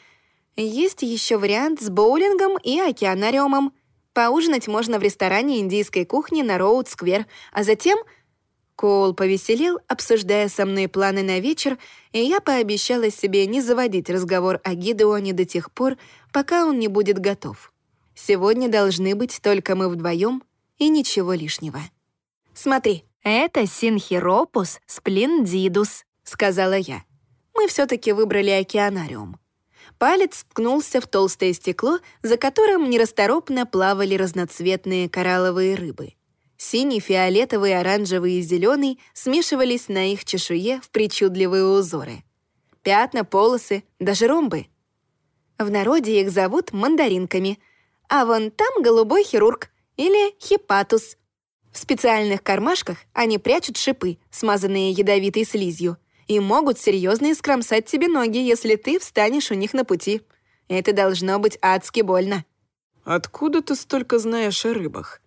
Есть еще вариант с боулингом и океанариумом. Поужинать можно в ресторане индийской кухни на Роуд-сквер, а затем... Коул повеселел, обсуждая со мной планы на вечер, и я пообещала себе не заводить разговор о Гидеоне до тех пор, пока он не будет готов. Сегодня должны быть только мы вдвоем и ничего лишнего. «Смотри, это Синхиропус сплендидус», — сказала я мы все-таки выбрали океанариум. Палец ткнулся в толстое стекло, за которым нерасторопно плавали разноцветные коралловые рыбы. Синий, фиолетовый, оранжевый и зеленый смешивались на их чешуе в причудливые узоры. Пятна, полосы, даже ромбы. В народе их зовут мандаринками, а вон там голубой хирург или хипатус. В специальных кармашках они прячут шипы, смазанные ядовитой слизью, и могут серьезно искромсать тебе ноги, если ты встанешь у них на пути. Это должно быть адски больно». «Откуда ты столько знаешь о рыбах?»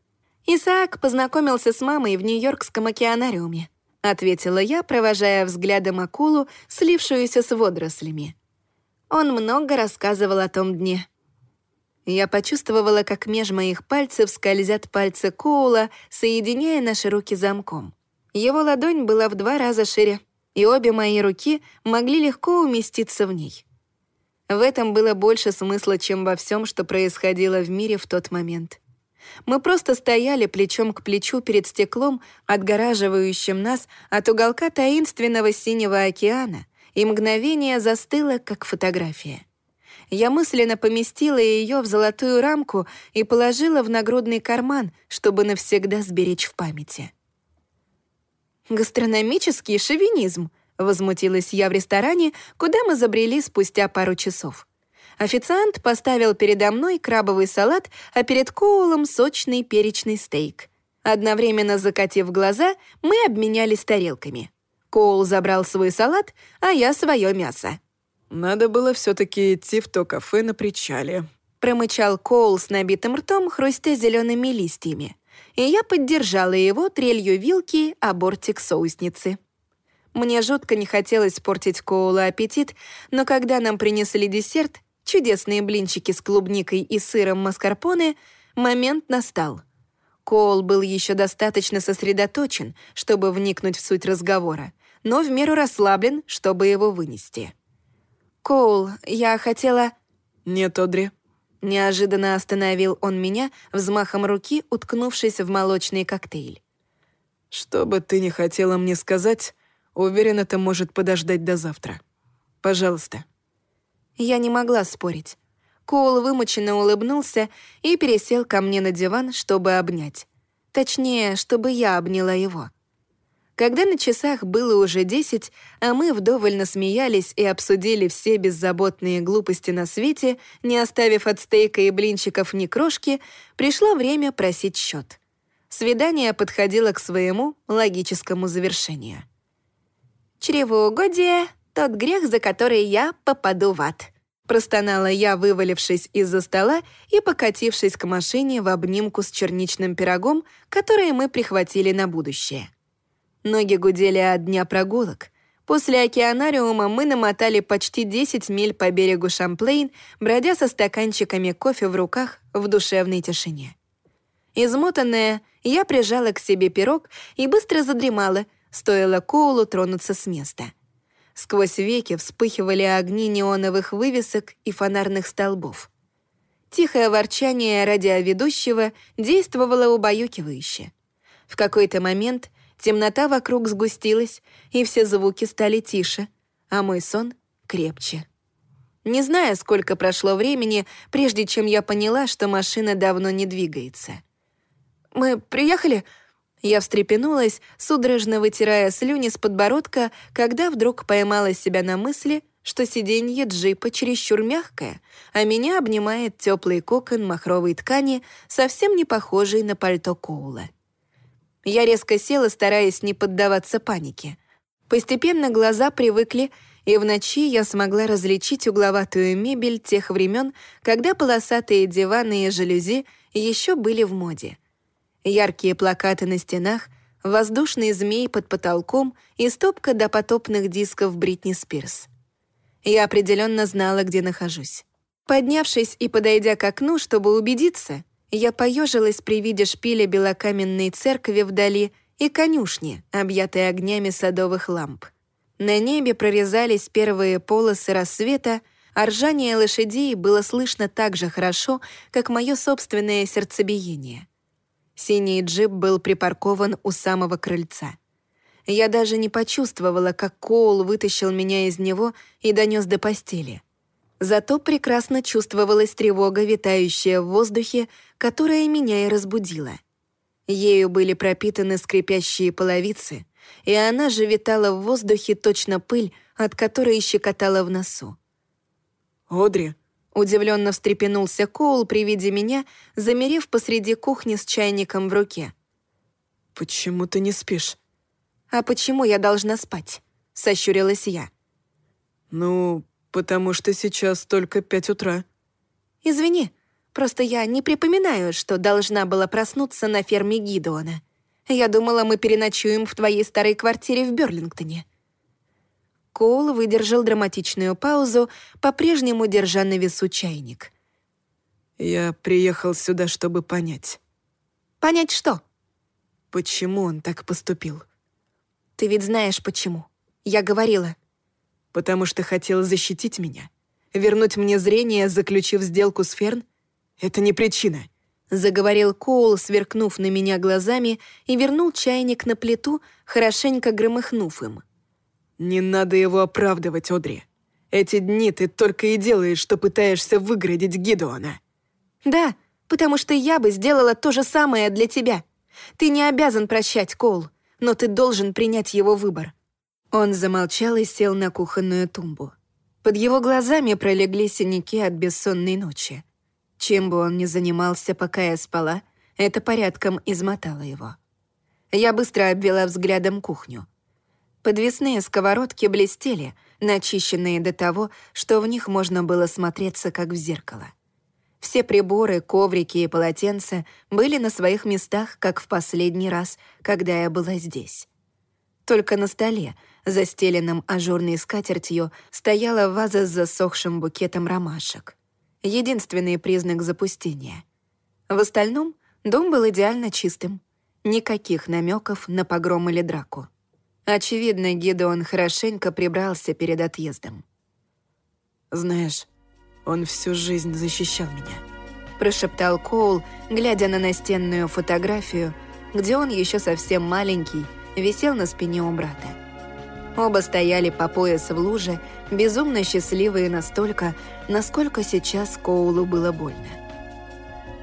«Исаак познакомился с мамой в Нью-Йоркском океанариуме», — ответила я, провожая взглядом акулу, слившуюся с водорослями. Он много рассказывал о том дне. Я почувствовала, как меж моих пальцев скользят пальцы Коула, соединяя наши руки замком. Его ладонь была в два раза шире, и обе мои руки могли легко уместиться в ней. В этом было больше смысла, чем во всем, что происходило в мире в тот момент. Мы просто стояли плечом к плечу перед стеклом, отгораживающим нас от уголка таинственного синего океана, и мгновение застыло, как фотография. Я мысленно поместила ее в золотую рамку и положила в нагрудный карман, чтобы навсегда сберечь в памяти. «Гастрономический шовинизм», — возмутилась я в ресторане, куда мы забрели спустя пару часов. Официант поставил передо мной крабовый салат, а перед Коулом сочный перечный стейк. Одновременно закатив глаза, мы обменялись тарелками. Коул забрал свой салат, а я свое мясо. «Надо было все-таки идти в то кафе на причале», — промычал Коул с набитым ртом, хрустя зелеными листьями. И я поддержала его трелью вилки о бортик соусницы. Мне жутко не хотелось портить Коулу аппетит, но когда нам принесли десерт, чудесные блинчики с клубникой и сыром маскарпоне, момент настал. Коул был еще достаточно сосредоточен, чтобы вникнуть в суть разговора, но в меру расслаблен, чтобы его вынести. «Коул, я хотела...» «Нет, Одри». Неожиданно остановил он меня взмахом руки, уткнувшись в молочный коктейль. «Что бы ты ни хотела мне сказать, уверен, это может подождать до завтра. Пожалуйста». Я не могла спорить. Коул вымученно улыбнулся и пересел ко мне на диван, чтобы обнять. Точнее, чтобы я обняла его. Когда на часах было уже десять, а мы вдоволь насмеялись и обсудили все беззаботные глупости на свете, не оставив от стейка и блинчиков ни крошки, пришло время просить счет. Свидание подходило к своему логическому завершению. «Чревоугодие — тот грех, за который я попаду в ад», простонала я, вывалившись из-за стола и покатившись к машине в обнимку с черничным пирогом, который мы прихватили на будущее. Ноги гудели от дня прогулок. После океанариума мы намотали почти 10 миль по берегу Шамплейн, бродя со стаканчиками кофе в руках в душевной тишине. Измотанная, я прижала к себе пирог и быстро задремала, стоило Коулу тронуться с места. Сквозь веки вспыхивали огни неоновых вывесок и фонарных столбов. Тихое ворчание радиоведущего действовало убаюкивающе. В какой-то момент Темнота вокруг сгустилась, и все звуки стали тише, а мой сон — крепче. Не знаю, сколько прошло времени, прежде чем я поняла, что машина давно не двигается. «Мы приехали?» Я встрепенулась, судорожно вытирая слюни с подбородка, когда вдруг поймала себя на мысли, что сиденье джипа чересчур мягкое, а меня обнимает теплый кокон махровой ткани, совсем не похожий на пальто Коула. Я резко села, стараясь не поддаваться панике. Постепенно глаза привыкли, и в ночи я смогла различить угловатую мебель тех времен, когда полосатые диваны и жалюзи еще были в моде. Яркие плакаты на стенах, воздушный змей под потолком и стопка допотопных дисков Бритни Спирс. Я определенно знала, где нахожусь. Поднявшись и подойдя к окну, чтобы убедиться, я поежилась при виде шпиля белокаменной церкви вдали и конюшни, объятой огнями садовых ламп. На небе прорезались первые полосы рассвета, а ржание лошадей было слышно так же хорошо, как мое собственное сердцебиение. Синий джип был припаркован у самого крыльца. Я даже не почувствовала, как Коул вытащил меня из него и донес до постели — Зато прекрасно чувствовалась тревога, витающая в воздухе, которая меня и разбудила. Ею были пропитаны скрипящие половицы, и она же витала в воздухе точно пыль, от которой щекотала в носу. «Одри!» — удивленно встрепенулся Коул при виде меня, замерев посреди кухни с чайником в руке. «Почему ты не спишь?» «А почему я должна спать?» — сощурилась я. «Ну, «Потому что сейчас только пять утра». «Извини, просто я не припоминаю, что должна была проснуться на ферме Гидеона. Я думала, мы переночуем в твоей старой квартире в Берлингтоне». Коул выдержал драматичную паузу, по-прежнему держа на весу чайник. «Я приехал сюда, чтобы понять». «Понять что?» «Почему он так поступил?» «Ты ведь знаешь, почему. Я говорила, Потому что хотел защитить меня? Вернуть мне зрение, заключив сделку с Ферн? Это не причина. Заговорил Коул, сверкнув на меня глазами, и вернул чайник на плиту, хорошенько громыхнув им. «Не надо его оправдывать, Одри. Эти дни ты только и делаешь, что пытаешься выградить Гидеона». «Да, потому что я бы сделала то же самое для тебя. Ты не обязан прощать, Коул. но ты должен принять его выбор». Он замолчал и сел на кухонную тумбу. Под его глазами пролегли синяки от бессонной ночи. Чем бы он ни занимался, пока я спала, это порядком измотало его. Я быстро обвела взглядом кухню. Подвесные сковородки блестели, начищенные до того, что в них можно было смотреться, как в зеркало. Все приборы, коврики и полотенца были на своих местах, как в последний раз, когда я была здесь. Только на столе, застеленном ажурной скатертью, стояла ваза с засохшим букетом ромашек. Единственный признак запустения. В остальном дом был идеально чистым. Никаких намеков на погром или драку. Очевидно, Гидеон хорошенько прибрался перед отъездом. «Знаешь, он всю жизнь защищал меня», — прошептал Коул, глядя на настенную фотографию, где он еще совсем маленький, висел на спине у брата. Оба стояли по пояс в луже, безумно счастливые настолько, насколько сейчас Коулу было больно.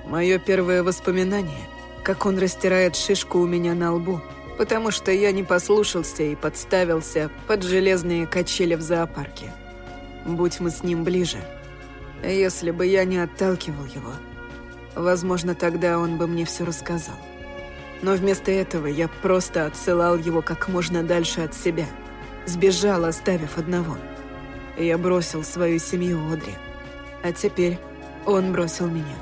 Мое первое воспоминание, как он растирает шишку у меня на лбу, потому что я не послушался и подставился под железные качели в зоопарке. Будь мы с ним ближе — если бы я не отталкивал его, возможно, тогда он бы мне все рассказал. Но вместо этого я просто отсылал его как можно дальше от себя. Сбежал, оставив одного. Я бросил свою семью Одри. А теперь он бросил меня.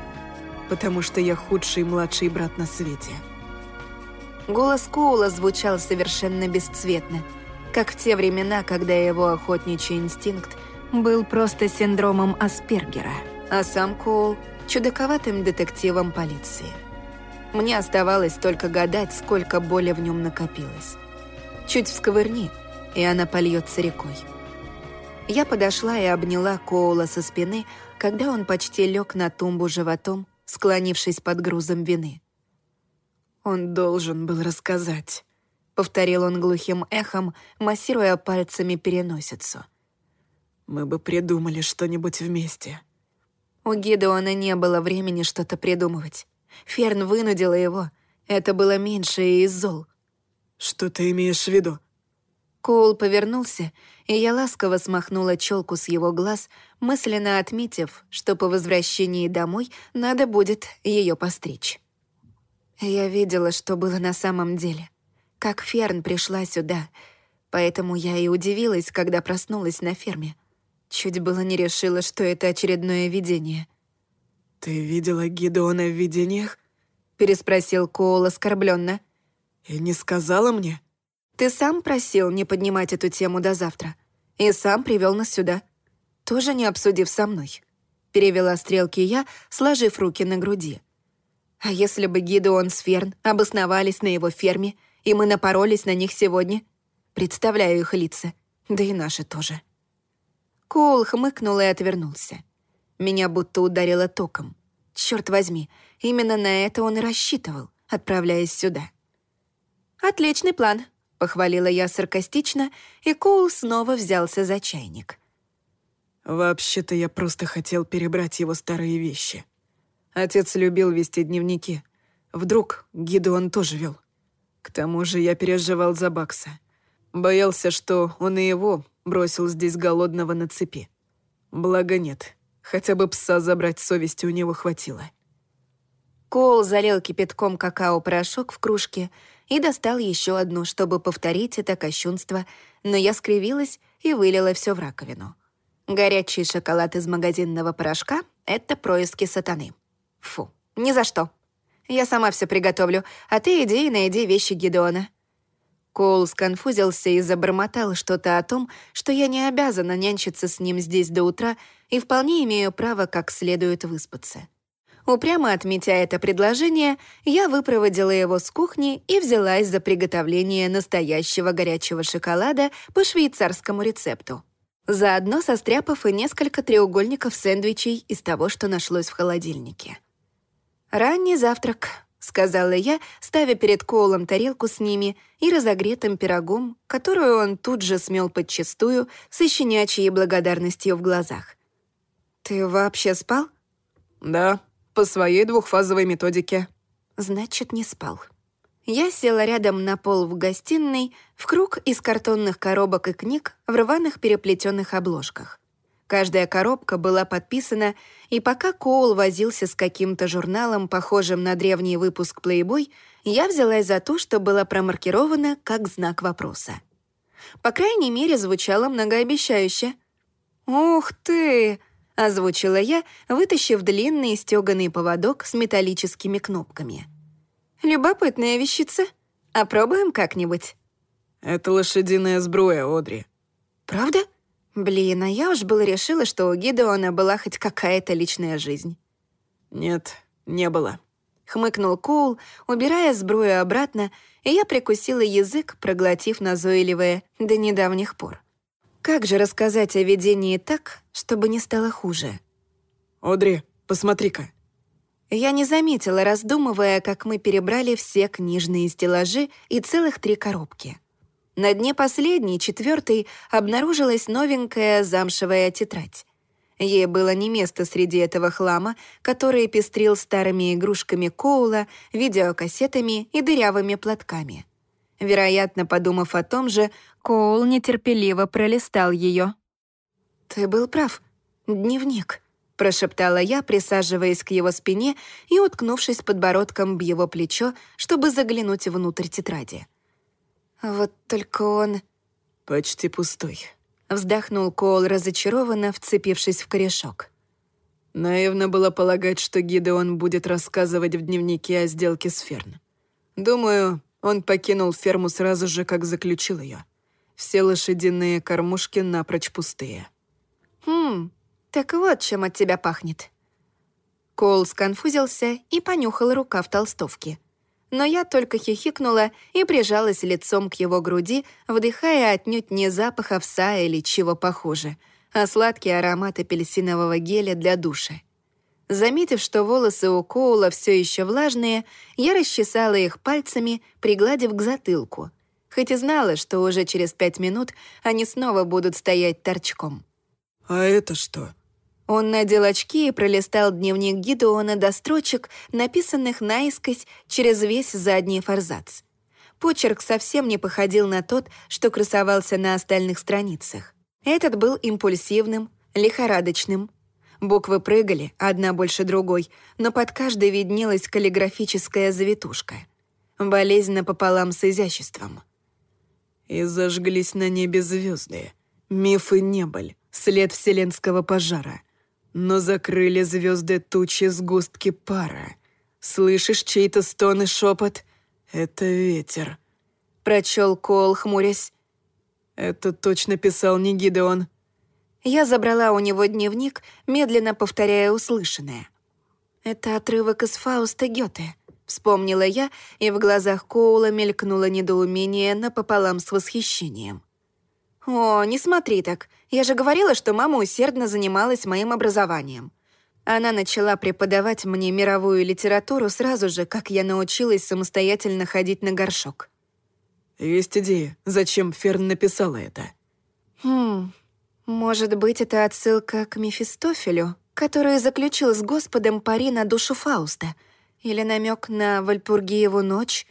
Потому что я худший младший брат на свете. Голос Коула звучал совершенно бесцветно, как в те времена, когда его охотничий инстинкт был просто синдромом Аспергера, а сам Коул — чудаковатым детективом полиции. Мне оставалось только гадать, сколько боли в нем накопилось. Чуть всковырни, и она польется рекой. Я подошла и обняла Коула со спины, когда он почти лег на тумбу животом, склонившись под грузом вины. «Он должен был рассказать», — повторил он глухим эхом, массируя пальцами переносицу. Мы бы придумали что-нибудь вместе». У Гидеона не было времени что-то придумывать. Ферн вынудила его. Это было меньшее из зол. «Что ты имеешь в виду?» Коул повернулся, и я ласково смахнула челку с его глаз, мысленно отметив, что по возвращении домой надо будет ее постричь. Я видела, что было на самом деле. Как Ферн пришла сюда, поэтому я и удивилась, когда проснулась на ферме. Чуть было не решила, что это очередное видение. «Ты видела Гидеона в видениях?» — переспросил Коул оскорбленно. «И не сказала мне?» «Ты сам просил не поднимать эту тему до завтра. И сам привел нас сюда. Тоже не обсудив со мной». Перевела стрелки я, сложив руки на груди. «А если бы Гидеон с Ферн обосновались на его ферме, и мы напоролись на них сегодня? Представляю их лица. Да и наши тоже». Коул хмыкнул и отвернулся. Меня будто ударило током. Черт возьми, именно на это он и рассчитывал, отправляясь сюда. «Отличный план», — похвалила я саркастично, и Коул снова взялся за чайник. «Вообще-то я просто хотел перебрать его старые вещи. Отец любил вести дневники. Вдруг Гидеон тоже вел. К тому же я переживал за Бакса. Боялся, что он и его бросил здесь голодного на цепи. Благо нет. Хотя бы пса забрать совести у него хватило. Коул залил кипятком какао-порошок в кружке и достал еще одну, чтобы повторить это кощунство, но я скривилась и вылила все в раковину. Горячий шоколад из магазинного порошка — это происки сатаны. Фу, ни за что. Я сама все приготовлю, а ты иди и найди вещи Гидеона. Коул сконфузился и забормотал что-то о том, что я не обязана нянчиться с ним здесь до утра и вполне имею право как следует выспаться. Упрямо отметя это предложение, я выпроводила его с кухни и взялась за приготовление настоящего горячего шоколада по швейцарскому рецепту. Заодно состряпав и несколько треугольников сэндвичей из того, что нашлось в холодильнике. Ранний завтрак, сказала я, ставя перед Коулом тарелку с ними и разогретым пирогом, которую он тут же смел подчистую с щенячьей благодарностью в глазах. «Ты вообще спал?» «Да, по своей двухфазовой методике». «Значит, не спал». Я села рядом на пол в гостиной, в круг из картонных коробок и книг в рваных переплетенных обложках. Каждая коробка была подписана, и пока Коул возился с каким-то журналом, похожим на древний выпуск Playboy, я взялась за то, что было промаркировано как знак вопроса. По крайней мере, звучало многообещающе. «Ух ты!» — озвучила я, вытащив длинный стёганый поводок с металлическими кнопками. «Любопытная вещица. Опробуем как-нибудь?» «Это лошадиная сбруя, Одри». «Правда?» Блин, а я уж было решила, что у Гидеона была хоть какая-то личная жизнь. «Нет, не было», — хмыкнул Коул, убирая сбрую обратно, и я прикусила язык, проглотив назойливое до недавних пор. Как же рассказать о видении так, чтобы не стало хуже? «Одри, посмотри-ка». Я не заметила, раздумывая, как мы перебрали все книжные стеллажи и целых три коробки — на дне последней, четвертой, обнаружилась новенькая замшевая тетрадь. Ей было не место среди этого хлама, который пестрил старыми игрушками Коула, видеокассетами и дырявыми платками. Вероятно, подумав о том же, Коул нетерпеливо пролистал ее. «Ты был прав. Дневник», — прошептала я, присаживаясь к его спине и уткнувшись подбородком в его плечо, чтобы заглянуть внутрь тетради. Вот только он... «Почти пустой», — вздохнул Коул разочарованно, вцепившись в корешок. Наивно было полагать, что Гидеон будет рассказывать в дневнике о сделке с Ферн. Думаю, он покинул ферму сразу же, как заключил ее. Все лошадиные кормушки напрочь пустые. «Хм, так вот чем от тебя пахнет». Коул сконфузился и понюхал рукав толстовки но я только хихикнула и прижалась лицом к его груди, вдыхая отнюдь не запах овса или чего похуже, а сладкий аромат апельсинового геля для душа. Заметив, что волосы у Коула все еще влажные, я расчесала их пальцами, пригладив к затылку, хоть и знала, что уже через пять минут они снова будут стоять торчком. «А это что?» Он надел очки и пролистал дневник Гидеона до строчек, написанных наискось через весь задний форзац. Почерк совсем не походил на тот, что красовался на остальных страницах. Этот был импульсивным, лихорадочным. Буквы прыгали, одна больше другой, но под каждой виднелась каллиграфическая завитушка. Болезнь напополам с изяществом. «И зажглись на небе звезды. Мифы небыль, след вселенского пожара. Но закрыли звезды тучи сгустки пара. Слышишь чей-то стон и шепот? Это ветер. Прочел Кол, хмурясь. Это точно писал не Гидеон. Я забрала у него дневник, медленно повторяя услышанное. Это отрывок из Фауста Гёте. Вспомнила я, и в глазах Коула мелькнуло недоумение напополам с восхищением. «О, не смотри так. Я же говорила, что мама усердно занималась моим образованием. Она начала преподавать мне мировую литературу сразу же, как я научилась самостоятельно ходить на горшок». «Есть идея, зачем Ферн написала это?» «Хм, может быть, это отсылка к Мефистофелю, который заключил с Господом пари на душу Фауста, или намек на Вальпургиеву ночь,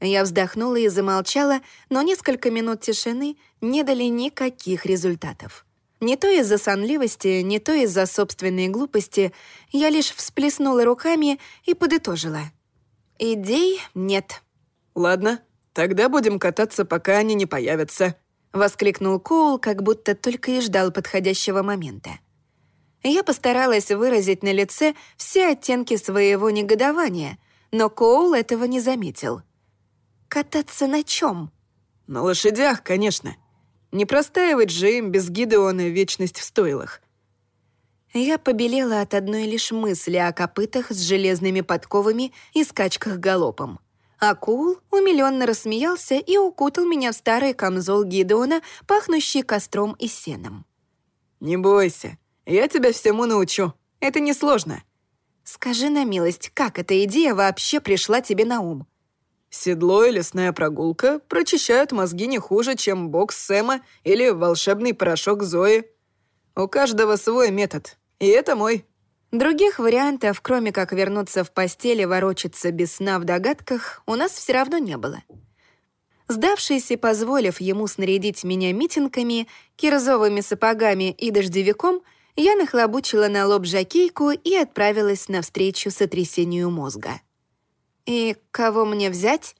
я вздохнула и замолчала, но несколько минут тишины не дали никаких результатов. Не то из-за сонливости, не то из-за собственной глупости, я лишь всплеснула руками и подытожила. Идей нет. «Ладно, тогда будем кататься, пока они не появятся», — воскликнул Коул, как будто только и ждал подходящего момента. Я постаралась выразить на лице все оттенки своего негодования, но Коул этого не заметил — Кататься на чем? На лошадях, конечно. Не простаивать же им без Гидеона вечность в стойлах. Я побелела от одной лишь мысли о копытах с железными подковами и скачках галопом. Акул умилённо рассмеялся и укутал меня в старый камзол Гидеона, пахнущий костром и сеном. «Не бойся, я тебя всему научу. Это несложно». «Скажи на милость, как эта идея вообще пришла тебе на ум?» Седло и лесная прогулка прочищают мозги не хуже, чем бокс Сэма или волшебный порошок Зои. У каждого свой метод, и это мой. Других вариантов, кроме как вернуться в постели, ворочаться без сна в догадках, у нас все равно не было. Сдавшись и позволив ему снарядить меня митингами, кирзовыми сапогами и дождевиком, я нахлобучила на лоб жакейку и отправилась навстречу сотрясению мозга. «И кого мне взять?»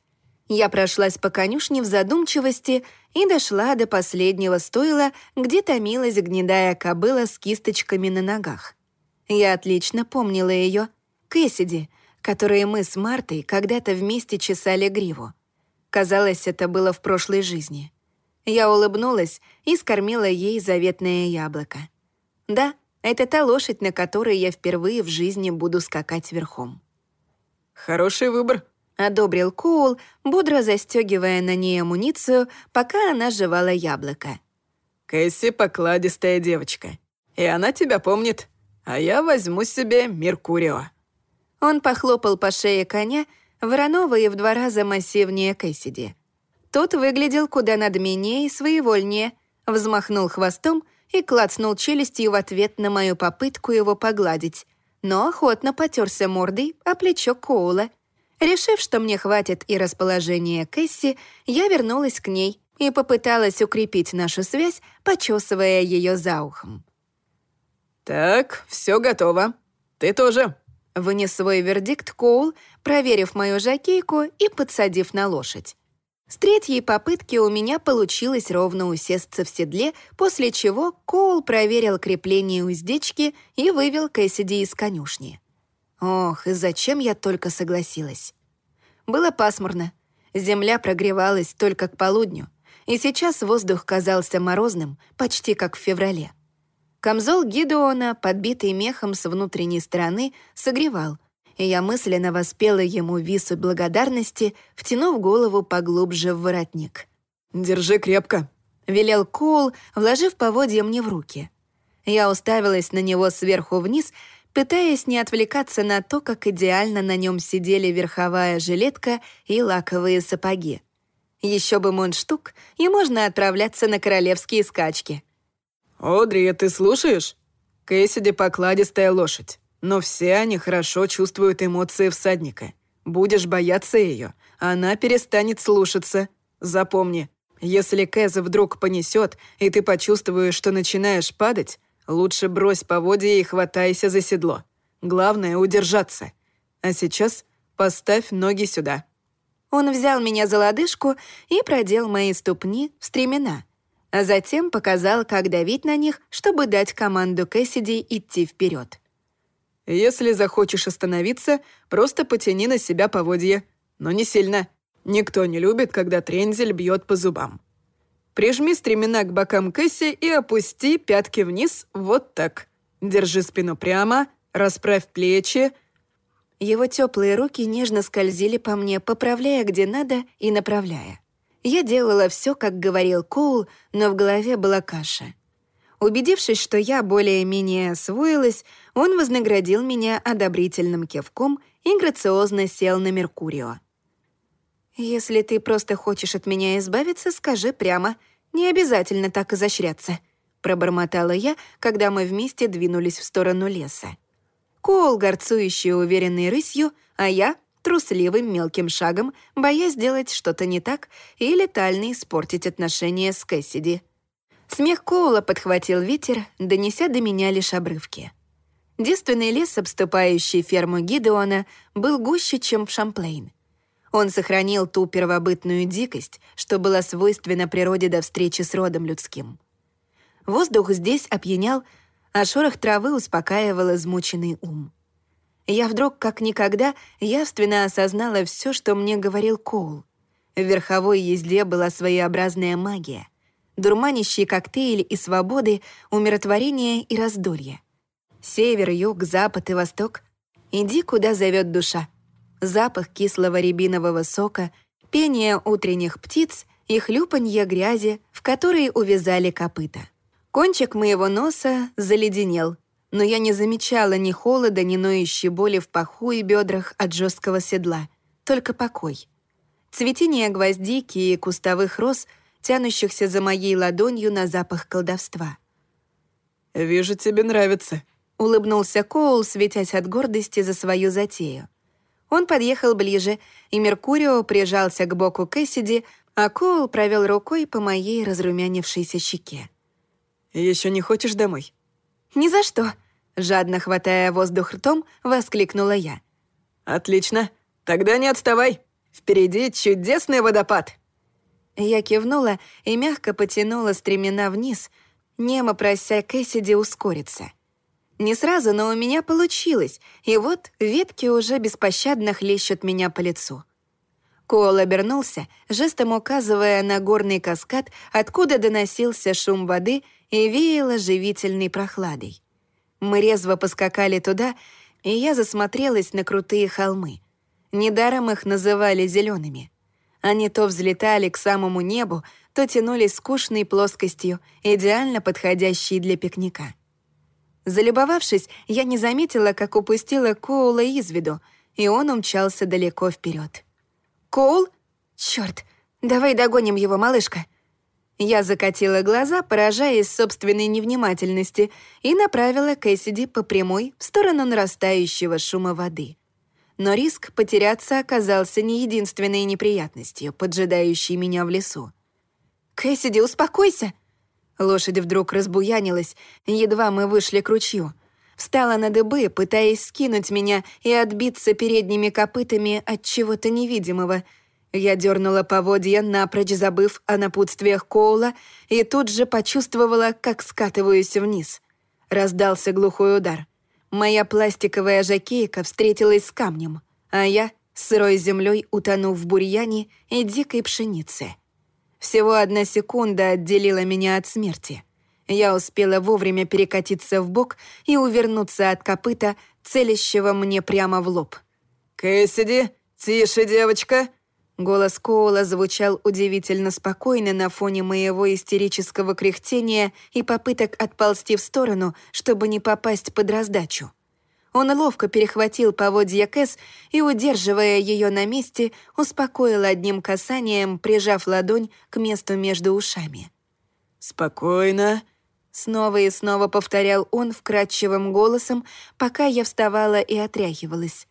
Я прошлась по конюшне в задумчивости и дошла до последнего стойла, где томилась гнедая кобыла с кисточками на ногах. Я отлично помнила ее, Кэссиди, которые мы с Мартой когда-то вместе чесали гриву. Казалось, это было в прошлой жизни. Я улыбнулась и скормила ей заветное яблоко. Да, это та лошадь, на которой я впервые в жизни буду скакать верхом. «Хороший выбор», — одобрил Коул, бодро застегивая на ней амуницию, пока она жевала яблоко. «Кэсси — покладистая девочка, и она тебя помнит а я возьму себе Меркурио». Он похлопал по шее коня, вороного и в два раза массивнее Кэссиди. Тот выглядел куда надменнее и своевольнее, взмахнул хвостом и клацнул челюстью в ответ на мою попытку его погладить, но охотно потерся мордой о плечо Коула. Решив, что мне хватит и расположения Кэсси, я вернулась к ней и попыталась укрепить нашу связь, почесывая ее за ухом. «Так, все готово. Ты тоже». Вынес свой вердикт Коул, проверив мою жакейку и подсадив на лошадь. С третьей попытки у меня получилось ровно усесться в седле, после чего Коул проверил крепление уздечки и вывел Кэссиди из конюшни. Ох, и зачем я только согласилась. Было пасмурно. Земля прогревалась только к полудню, и сейчас воздух казался морозным, почти как в феврале. Камзол Гидеона, подбитый мехом с внутренней стороны, согревал, и я мысленно воспела ему вису благодарности, втянув голову поглубже в воротник. «Держи крепко», — велел Коул, вложив поводья мне в руки. Я уставилась на него сверху вниз, пытаясь не отвлекаться на то, как идеально на нем сидели верховая жилетка и лаковые сапоги. Еще бы мундштук, и можно отправляться на королевские скачки. «Одри, ты слушаешь? Кэссиди покладистая лошадь, но все они хорошо чувствуют эмоции всадника. Будешь бояться ее, она перестанет слушаться. Запомни, если Кэз вдруг понесет, и ты почувствуешь, что начинаешь падать, лучше брось поводья и хватайся за седло. Главное — удержаться. А сейчас поставь ноги сюда». Он взял меня за лодыжку и продел мои ступни в стремена, а затем показал, как давить на них, чтобы дать команду Кэссиди идти вперед. «Если захочешь остановиться, просто потяни на себя поводье, но не сильно. Никто не любит, когда трензель бьет по зубам. Прижми стремена к бокам Кэсси и опусти пятки вниз вот так. Держи спину прямо, расправь плечи». Его теплые руки нежно скользили по мне, поправляя где надо и направляя. Я делала все, как говорил Коул, но в голове была каша. Убедившись, что я более-менее освоилась, он вознаградил меня одобрительным кивком и грациозно сел на Меркурио. «Если ты просто хочешь от меня избавиться, скажи прямо. Не обязательно так изощряться», — пробормотала я, когда мы вместе двинулись в сторону леса. Коул, горцующий уверенной рысью, а я трусливым мелким шагом, боясь сделать что-то не так и летально испортить отношения с Кэссиди. Смех Коула подхватил ветер, донеся до меня лишь обрывки. Действенный лес, обступающий ферму Гидеона, был гуще, чем в Шамплейн. Он сохранил ту первобытную дикость, что была свойственна природе до встречи с родом людским. Воздух здесь опьянял, а шорох травы успокаивал измученный ум. Я вдруг, как никогда, явственно осознала все, что мне говорил Коул. В верховой езде была своеобразная магия. Дурманящие коктейли и свободы, умиротворение и раздолье. Север, юг, запад и восток. Иди, куда зовет душа. Запах кислого рябинового сока, пение утренних птиц и хлюпанье грязи, в которой увязали копыта. Кончик моего носа заледенел — но я не замечала ни холода, ни ноющей боли в паху и бедрах от жесткого седла, только покой. Цветение гвоздики и кустовых роз, тянущихся за моей ладонью на запах колдовства. «Вижу, тебе нравится», —— улыбнулся Коул, светясь от гордости за свою затею. Он подъехал ближе, и Меркурио прижался к боку Кэссиди, а Коул провел рукой по моей разрумянившейся щеке. Еще не хочешь домой?» «Ни за что!» — жадно хватая воздух ртом, воскликнула я. «Отлично. Тогда не отставай. Впереди чудесный водопад!» Я кивнула и мягко потянула стремена вниз, немо прося Кэссиди ускориться. Не сразу, но у меня получилось, и вот ветки уже беспощадно хлещут меня по лицу. Коул обернулся, жестом указывая на горный каскад, откуда доносился шум воды и веяло живительной прохладой. Мы резво поскакали туда, и я засмотрелась на крутые холмы. Недаром их называли зелеными. Они то взлетали к самому небу, то тянулись скучной плоскостью, идеально подходящей для пикника. Залюбовавшись, я не заметила, как упустила Коула из виду, и он умчался далеко вперед. «Коул? Черт! Давай догоним его, малышка!» Я закатила глаза, поражаясь собственной невнимательности, и направила Кэссиди по прямой в сторону нарастающего шума воды. Но риск потеряться оказался не единственной неприятностью, поджидающей меня в лесу. «Кэссиди, успокойся!» Лошадь вдруг разбуянилась, едва мы вышли к ручью. Встала на дыбы, пытаясь скинуть меня и отбиться передними копытами от чего-то невидимого. Я дернула поводья, напрочь забыв о напутствиях Коула, и тут же почувствовала, как скатываюсь вниз. Раздался глухой удар. Моя пластиковая жакейка встретилась с камнем, а я — сырой землей утонув в бурьяне и дикой пшенице. Всего одна секунда отделила меня от смерти. Я успела вовремя перекатиться в бок и увернуться от копыта, целящего мне прямо в лоб. «Кэссиди, тише, девочка!» Голос Коула звучал удивительно спокойно на фоне моего истерического кряхтения и попыток отползти в сторону, чтобы не попасть под раздачу. Он ловко перехватил поводья Кэс и, удерживая ее на месте, успокоил одним касанием, прижав ладонь к месту между ушами. «Спокойно», — снова и снова повторял он вкрадчивым голосом, пока я вставала и отряхивалась.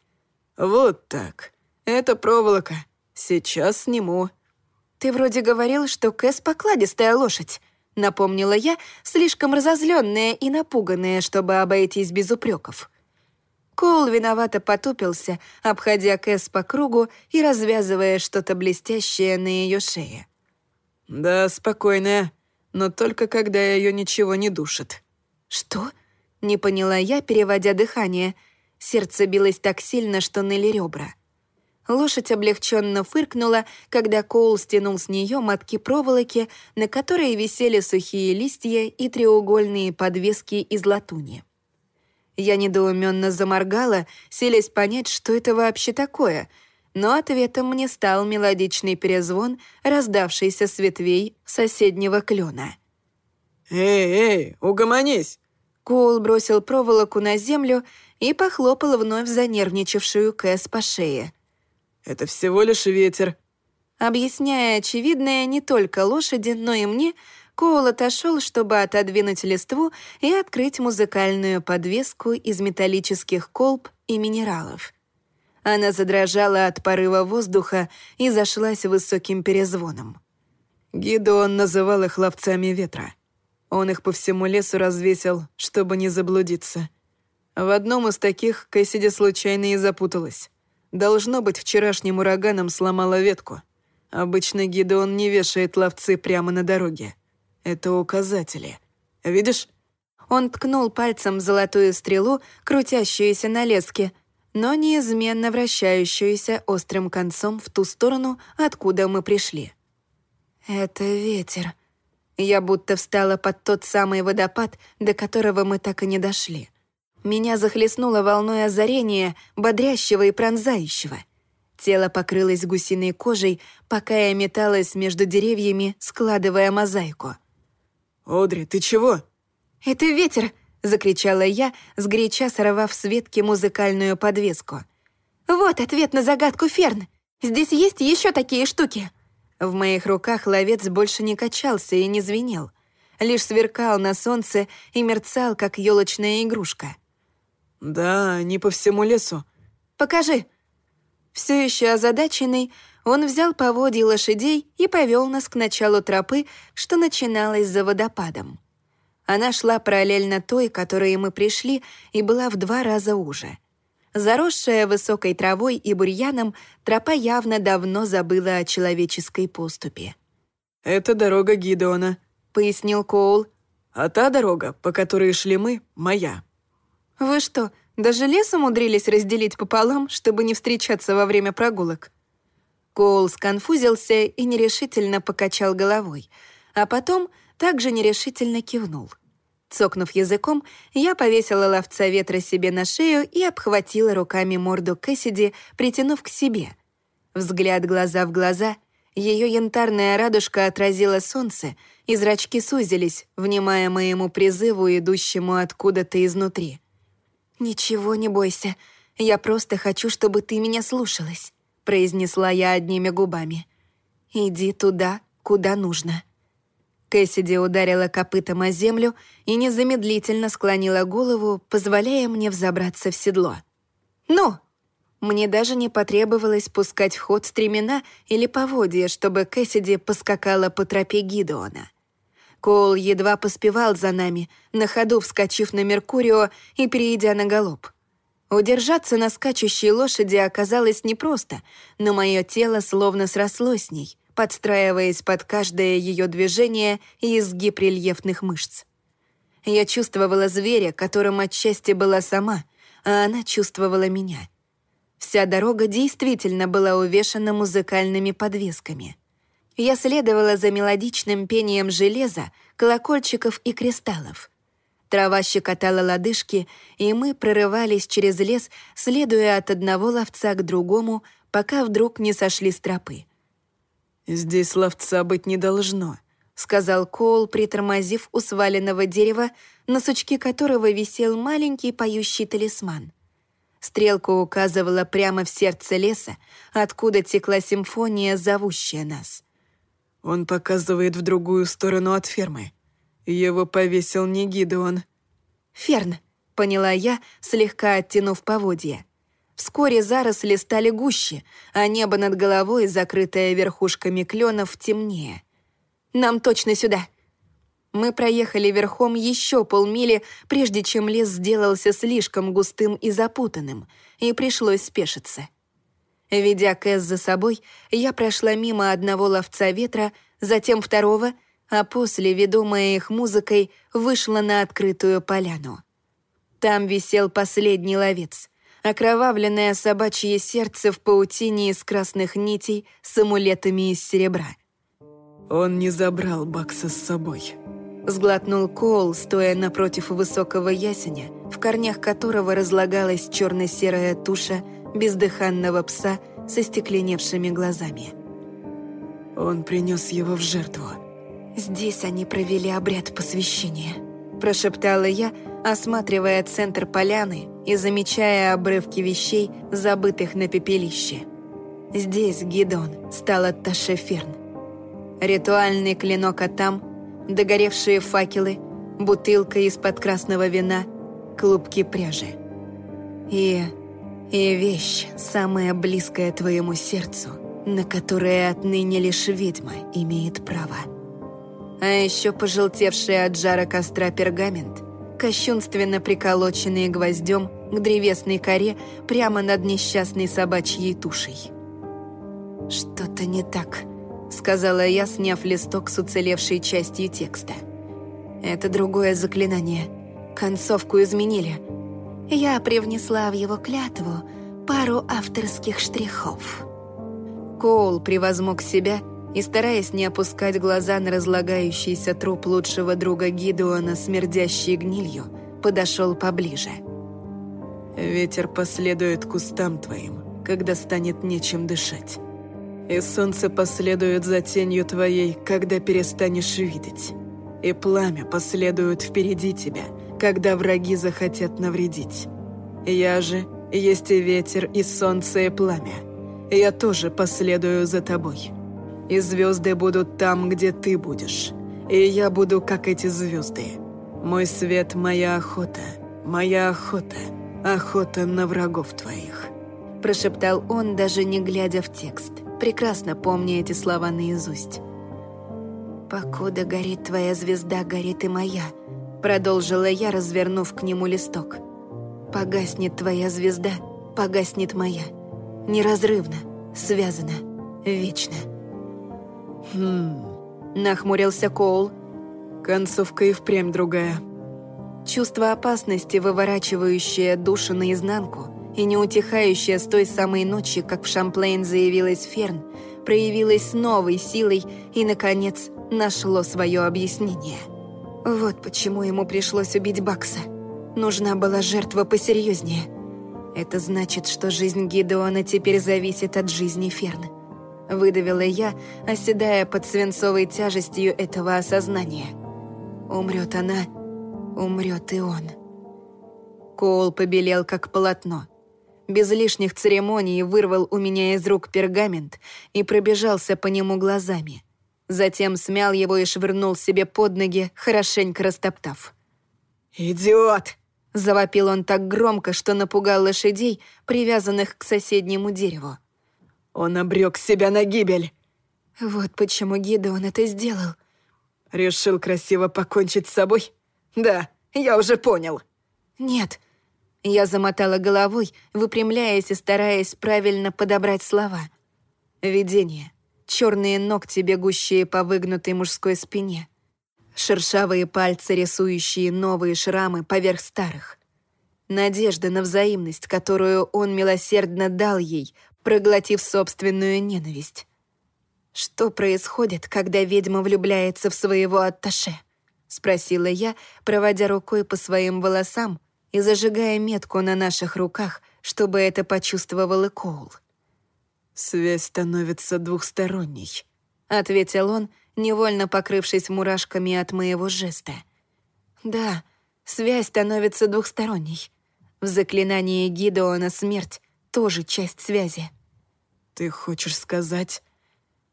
«Вот так. Это проволока. Сейчас сниму». «Ты вроде говорил, что Кэс покладистая лошадь», — напомнила я, слишком разозленная и напуганная, чтобы обойтись без упреков. Коул виновато потупился, обходя Кэс по кругу и развязывая что-то блестящее на ее шее. «Да, спокойная, но только когда ее ничего не душит». «Что?» — не поняла я, переводя дыхание. Сердце билось так сильно, что ныли ребра. Лошадь облегченно фыркнула, когда Коул стянул с нее мотки проволоки, на которые висели сухие листья и треугольные подвески из латуни. Я недоуменно заморгала, селись понять, что это вообще такое, но ответом мне стал мелодичный перезвон, раздавшийся с ветвей соседнего клена. «Эй, эй, угомонись!» Коул бросил проволоку на землю и похлопал вновь занервничавшую Кэс по шее. «Это всего лишь ветер». Объясняя очевидное не только лошади, но и мне, Коул отошел, чтобы отодвинуть листву и открыть музыкальную подвеску из металлических колб и минералов. Она задрожала от порыва воздуха и зашлась высоким перезвоном. Гидеон называл их ловцами ветра. Он их по всему лесу развесил, чтобы не заблудиться. В одном из таких Кэссиди случайно и запуталась. Должно быть, вчерашним ураганом сломала ветку. Обычно Гидеон не вешает ловцы прямо на дороге. Это указатели. Видишь?» Он ткнул пальцем золотую стрелу, крутящуюся на леске, но неизменно вращающуюся острым концом в ту сторону, откуда мы пришли. «Это ветер». Я будто встала под тот самый водопад, до которого мы так и не дошли. Меня захлестнуло волной озарения, бодрящего и пронзающего. Тело покрылось гусиной кожей, пока я металась между деревьями, складывая мозаику — «Одри, ты чего?» «Это ветер!» — закричала я, сгоряча сорвав с ветки музыкальную подвеску. «Вот ответ на загадку Ферн! Здесь есть еще такие штуки!» В моих руках ловец больше не качался и не звенел. Лишь сверкал на солнце и мерцал, как елочная игрушка. «Да, они по всему лесу». «Покажи». Все еще озадаченный, он взял поводья лошадей и повел нас к началу тропы, что начиналась за водопадом. Она шла параллельно той, которой мы пришли, и была в два раза уже. Заросшая высокой травой и бурьяном, тропа явно давно забыла о человеческой поступе. «Это дорога Гидеона», — пояснил Коул. «А та дорога, по которой шли мы, моя». «Вы что, даже лес умудрились разделить пополам, чтобы не встречаться во время прогулок?» Коул сконфузился и нерешительно покачал головой, а потом также нерешительно кивнул. Цокнув языком, я повесила ловца ветра себе на шею и обхватила руками морду Кэссиди, притянув к себе. Взгляд глаза в глаза, ее янтарная радужка отразила солнце, и зрачки сузились, внимая моему призыву, идущему откуда-то изнутри. «Ничего не бойся, я просто хочу, чтобы ты меня слушалась», произнесла я одними губами. «Иди туда, куда нужно». Кэссиди ударила копытом о землю и незамедлительно склонила голову, позволяя мне взобраться в седло. «Ну!» Мне даже не потребовалось пускать в ход стремена или поводья, чтобы Кэссиди поскакала по тропе Гидеона. Коул едва поспевал за нами, на ходу вскочив на Меркурио и перейдя на галоп. Удержаться на скачущей лошади оказалось непросто, но мое тело словно срослось с ней — подстраиваясь под каждое ее движение и изгиб рельефных мышц. Я чувствовала зверя, которым отчасти была сама, а она чувствовала меня. Вся дорога действительно была увешана музыкальными подвесками. Я следовала за мелодичным пением железа, колокольчиков и кристаллов. Трава щекотала лодыжки, и мы прорывались через лес, следуя от одного ловца к другому, пока вдруг не сошли с тропы. «Здесь ловца быть не должно», — сказал Коул, притормозив у сваленного дерева, на сучке которого висел маленький поющий талисман. Стрелка указывала прямо в сердце леса, откуда текла симфония, зовущая нас. «Он показывает в другую сторону от фермы. Его повесил не Гидеон». «Ферн», — поняла я, слегка оттянув поводья. Вскоре заросли стали гуще, а небо над головой, закрытое верхушками кленов, темнее. «Нам точно сюда!» Мы проехали верхом еще полмили, прежде чем лес сделался слишком густым и запутанным, и пришлось спешиться. Ведя Кэс за собой, я прошла мимо одного ловца ветра, затем второго, а после, ведомая их музыкой, вышла на открытую поляну. Там висел последний ловец — окровавленное собачье сердце в паутине из красных нитей с амулетами из серебра. «Он не забрал Бакса с собой», — сглотнул Коул, стоя напротив высокого ясеня, в корнях которого разлагалась черно-серая туша бездыханного пса со стекленевшими глазами. «Он принес его в жертву». «Здесь они провели обряд посвящения», — прошептала я, осматривая центр поляны и замечая обрывки вещей, забытых на пепелище. Здесь Гидон стал Ташеферн. Ритуальный клинок Атам, догоревшие факелы, бутылка из-под красного вина, клубки пряжи. И... и вещь, самая близкая твоему сердцу, на которое отныне лишь ведьма имеет право. А еще пожелтевший от жара костра пергамент, кощунственно приколоченный гвоздем к древесной коре прямо над несчастной собачьей тушей. «Что-то не так», — сказала я, сняв листок с уцелевшей частью текста. «Это другое заклинание. Концовку изменили. Я привнесла в его клятву пару авторских штрихов». Коул превозмог себя и, стараясь не опускать глаза на разлагающийся труп лучшего друга Гидеона, смердящий гнилью, подошел поближе — Ветер последует кустам твоим, когда станет нечем дышать. И солнце последует за тенью твоей, когда перестанешь видеть. И пламя последует впереди тебя, когда враги захотят навредить. Я же есть и ветер, и солнце, и пламя. Я тоже последую за тобой. И звезды будут там, где ты будешь. И я буду, как эти звезды. Мой свет — моя охота, моя охота — охота на врагов твоих», — прошептал он, даже не глядя в текст, прекрасно помня эти слова наизусть. «Покуда горит твоя звезда, горит и моя», — продолжила я, развернув к нему листок. «Погаснет твоя звезда, погаснет моя. Неразрывно, связано, вечно». «Хм...» — нахмурился Коул. «Концовка и впрямь другая». Чувство опасности, выворачивающее душу наизнанку и не утихающее с той самой ночи, как в Шамплейн заявилась Ферн, проявилось с новой силой и, наконец, нашло свое объяснение. Вот почему ему пришлось убить Бакса. Нужна была жертва посерьезнее. Это значит, что жизнь Гидеона теперь зависит от жизни Ферны. Выдавила я, оседая под свинцовой тяжестью этого осознания. Умрет она, умрет и он. Коул побелел, как полотно. Без лишних церемоний вырвал у меня из рук пергамент и пробежался по нему глазами. Затем смял его и швырнул себе под ноги, хорошенько растоптав. «Идиот!» — завопил он так громко, что напугал лошадей, привязанных к соседнему дереву. «Он обрек себя на гибель!» Вот почему Гидеон это сделал. «Решил красиво покончить с собой?» «Да, я уже понял». «Нет». Я замотала головой, выпрямляясь и стараясь правильно подобрать слова. Видение черные ногти, бегущие по выгнутой мужской спине, шершавые пальцы, рисующие новые шрамы поверх старых. Надежда на взаимность, которую он милосердно дал ей, проглотив собственную ненависть. «Что происходит, когда ведьма влюбляется в своего атташе?» — спросила я, проводя рукой по своим волосам и зажигая метку на наших руках, чтобы это почувствовал и Коул. «Связь становится двухсторонней», — ответил он, невольно покрывшись мурашками от моего жеста. «Да, связь становится двухсторонней. В заклинании Гидеона смерть тоже часть связи». «Ты хочешь сказать...»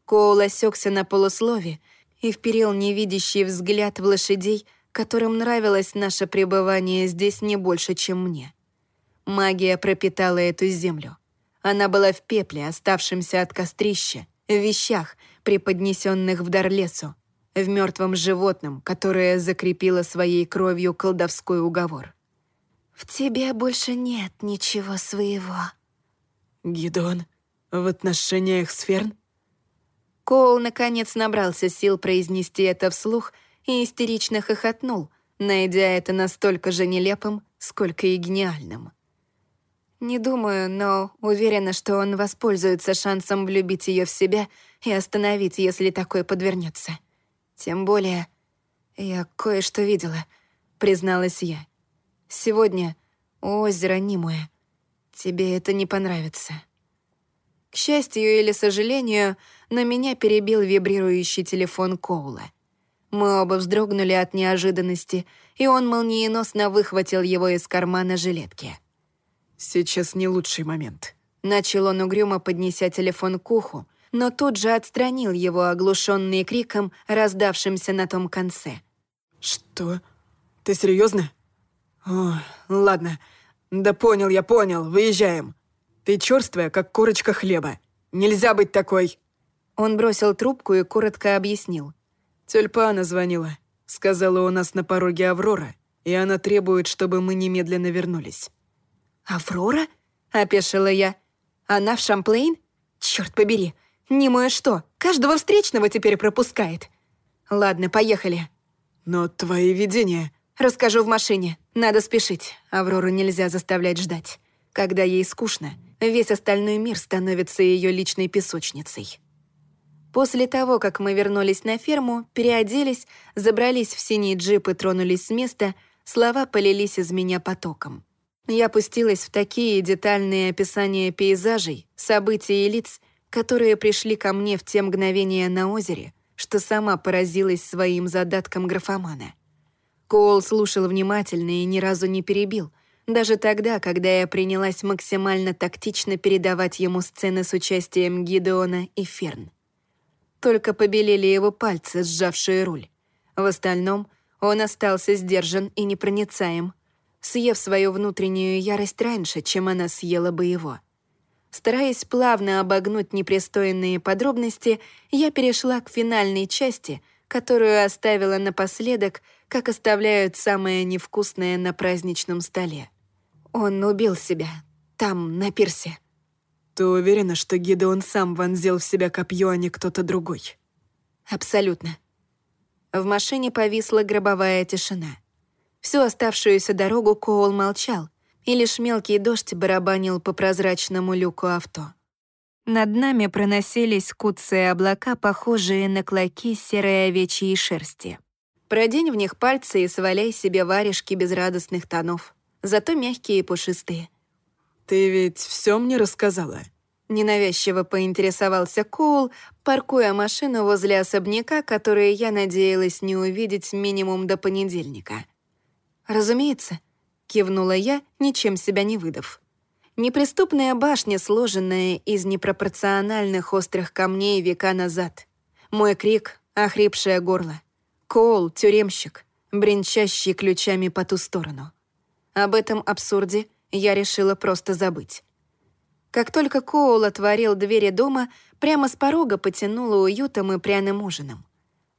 Коул осекся на полуслове и вперил невидящий взгляд в лошадей, которым нравилось наше пребывание здесь не больше, чем мне. Магия пропитала эту землю. Она была в пепле, оставшемся от кострища, в вещах, преподнесенных в дар лесу, в мертвом животном, которое закрепило своей кровью колдовской уговор. «В тебе больше нет ничего своего». «Гидон, в отношениях с Ферн?» Коул наконец набрался сил произнести это вслух и истерично хохотнул, найдя это настолько же нелепым, сколько и гениальным. Не думаю, но уверена, что он воспользуется шансом влюбить ее в себя и остановить, если такое подвернется. Тем более, я кое-что видела, призналась я. Сегодня у озера Нимуэ. Тебе это не понравится. К счастью или сожалению, на меня перебил вибрирующий телефон Коула. Мы оба вздрогнули от неожиданности, и он молниеносно выхватил его из кармана жилетки. «Сейчас не лучший момент». Начал он угрюмо, поднеся телефон к уху, но тут же отстранил его, оглушенный криком, раздавшимся на том конце. «Что? Ты серьезно? О, ладно. Да понял я, понял. Выезжаем. Ты черствая, как корочка хлеба. Нельзя быть такой!» Он бросил трубку и коротко объяснил. «Тюльпана звонила. Сказала у нас на пороге Аврора, и она требует, чтобы мы немедленно вернулись. «Аврора?» — опешила я. «Она в Шамплейн? Черт побери! Немое что, каждого встречного теперь пропускает? Ладно, поехали». «Но твои видения...» «Расскажу в машине. Надо спешить. Аврору нельзя заставлять ждать. Когда ей скучно, весь остальной мир становится ее личной песочницей». После того, как мы вернулись на ферму, переоделись, забрались в синий джип и тронулись с места, слова полились из меня потоком. Я пустилась в такие детальные описания пейзажей, событий и лиц, которые пришли ко мне в те мгновения на озере, что сама поразилась своим задатком графомана. Коул слушал внимательно и ни разу не перебил, даже тогда, когда я принялась максимально тактично передавать ему сцены с участием Гидеона и Ферн. Только побелели его пальцы, сжавшие руль. В остальном он остался сдержан и непроницаем — съев свою внутреннюю ярость раньше, чем она съела бы его. Стараясь плавно обогнуть непристойные подробности, я перешла к финальной части, которую оставила напоследок, как оставляют самое невкусное на праздничном столе. Он убил себя. Там, на пирсе. Ты уверена, что Гидеон сам вонзил в себя копье, а не кто-то другой? Абсолютно. В машине повисла гробовая тишина. Всю оставшуюся дорогу Коул молчал, и лишь мелкий дождь барабанил по прозрачному люку авто. Над нами проносились куцые облака, похожие на клоки серой овечьей шерсти. Продень в них пальцы и сваляй себе варежки безрадостных тонов, зато мягкие и пушистые. «Ты ведь все мне рассказала?» Ненавязчиво поинтересовался Коул, паркуя машину возле особняка, который я надеялась не увидеть минимум до понедельника. «Разумеется», — кивнула я, ничем себя не выдав. Неприступная башня, сложенная из непропорциональных острых камней века назад. Мой крик — охрипшее горло. Коул — тюремщик, бренчащий ключами по ту сторону. Об этом абсурде я решила просто забыть. Как только Коул отворил двери дома, прямо с порога потянуло уютом и пряным ужином.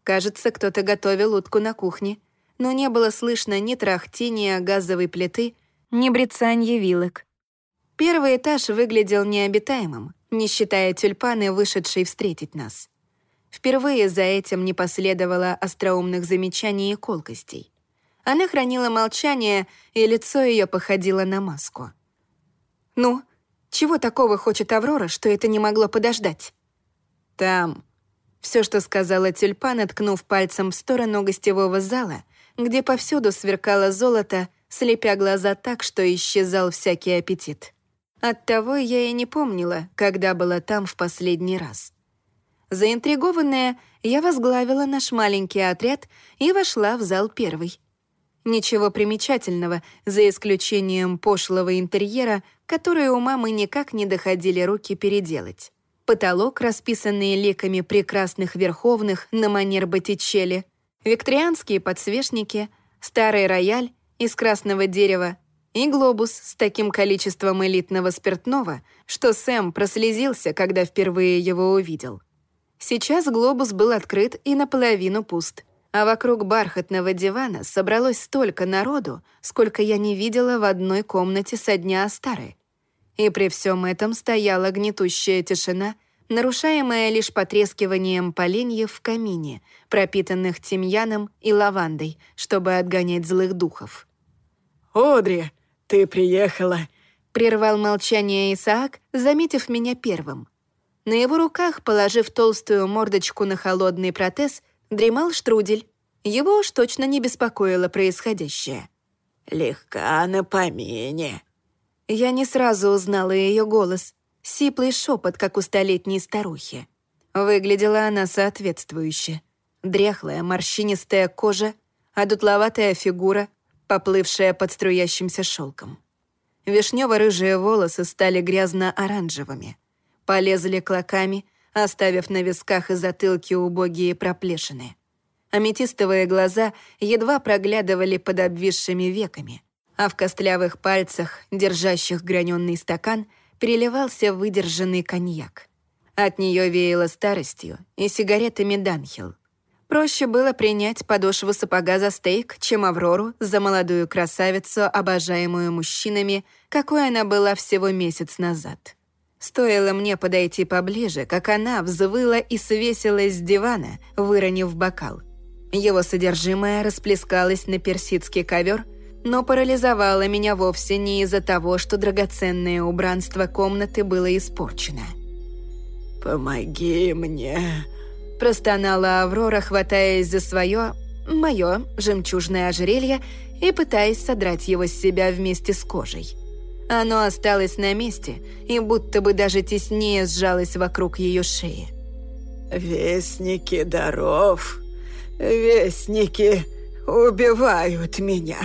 Кажется, кто-то готовил утку на кухне, но не было слышно ни трахтения газовой плиты, ни брецанья вилок. Первый этаж выглядел необитаемым, не считая тюльпаны, вышедшей встретить нас. Впервые за этим не последовало остроумных замечаний и колкостей. Она хранила молчание, и лицо ее походило на маску. «Ну, чего такого хочет Аврора, что это не могло подождать?» «Там», все, что сказала тюльпан, откнув пальцем в сторону гостевого зала, где повсюду сверкало золото, слепя глаза так, что исчезал всякий аппетит. Оттого я и не помнила, когда была там в последний раз. Заинтригованная, я возглавила наш маленький отряд и вошла в зал первый. Ничего примечательного, за исключением пошлого интерьера, который у мамы никак не доходили руки переделать. Потолок, расписанный ликами прекрасных верховных на манер Боттичелли, викторианские подсвечники, старый рояль из красного дерева и глобус с таким количеством элитного спиртного, что Сэм прослезился, когда впервые его увидел. Сейчас глобус был открыт и наполовину пуст, а вокруг бархатного дивана собралось столько народу, сколько я не видела в одной комнате со дня Астары. И при всем этом стояла гнетущая тишина — нарушаемая лишь потрескиванием поленьев в камине, пропитанных тимьяном и лавандой, чтобы отгонять злых духов. «Одри, ты приехала!» — прервал молчание Исаак, заметив меня первым. На его руках, положив толстую мордочку на холодный протез, дремал штрудель. Его уж точно не беспокоило происходящее. «Легка на помине». Я не сразу узнала ее голос, сиплый шепот, как у столетней старухи. Выглядела она соответствующе. Дряхлая, морщинистая кожа, одутловатая фигура, поплывшая под струящимся шелком. Вишнево-рыжие волосы стали грязно-оранжевыми. Полезли клоками, оставив на висках и затылке убогие проплешины. Аметистовые глаза едва проглядывали под обвисшими веками, а в костлявых пальцах, держащих граненый стакан, переливался выдержанный коньяк. От нее веяло старостью и сигаретами Данхил. Проще было принять подошву сапога за стейк, чем Аврору за молодую красавицу, обожаемую мужчинами, какой она была всего месяц назад. Стоило мне подойти поближе, как она взвыла и свесилась с дивана, выронив бокал. Его содержимое расплескалось на персидский ковер, но парализовало меня вовсе не из-за того, что драгоценное убранство комнаты было испорчено. «Помоги мне», — простонала Аврора, хватаясь за свое, мое жемчужное ожерелье и пытаясь содрать его с себя вместе с кожей. Оно осталось на месте и будто бы даже теснее сжалось вокруг ее шеи. «Вестники даров, вестники убивают меня»,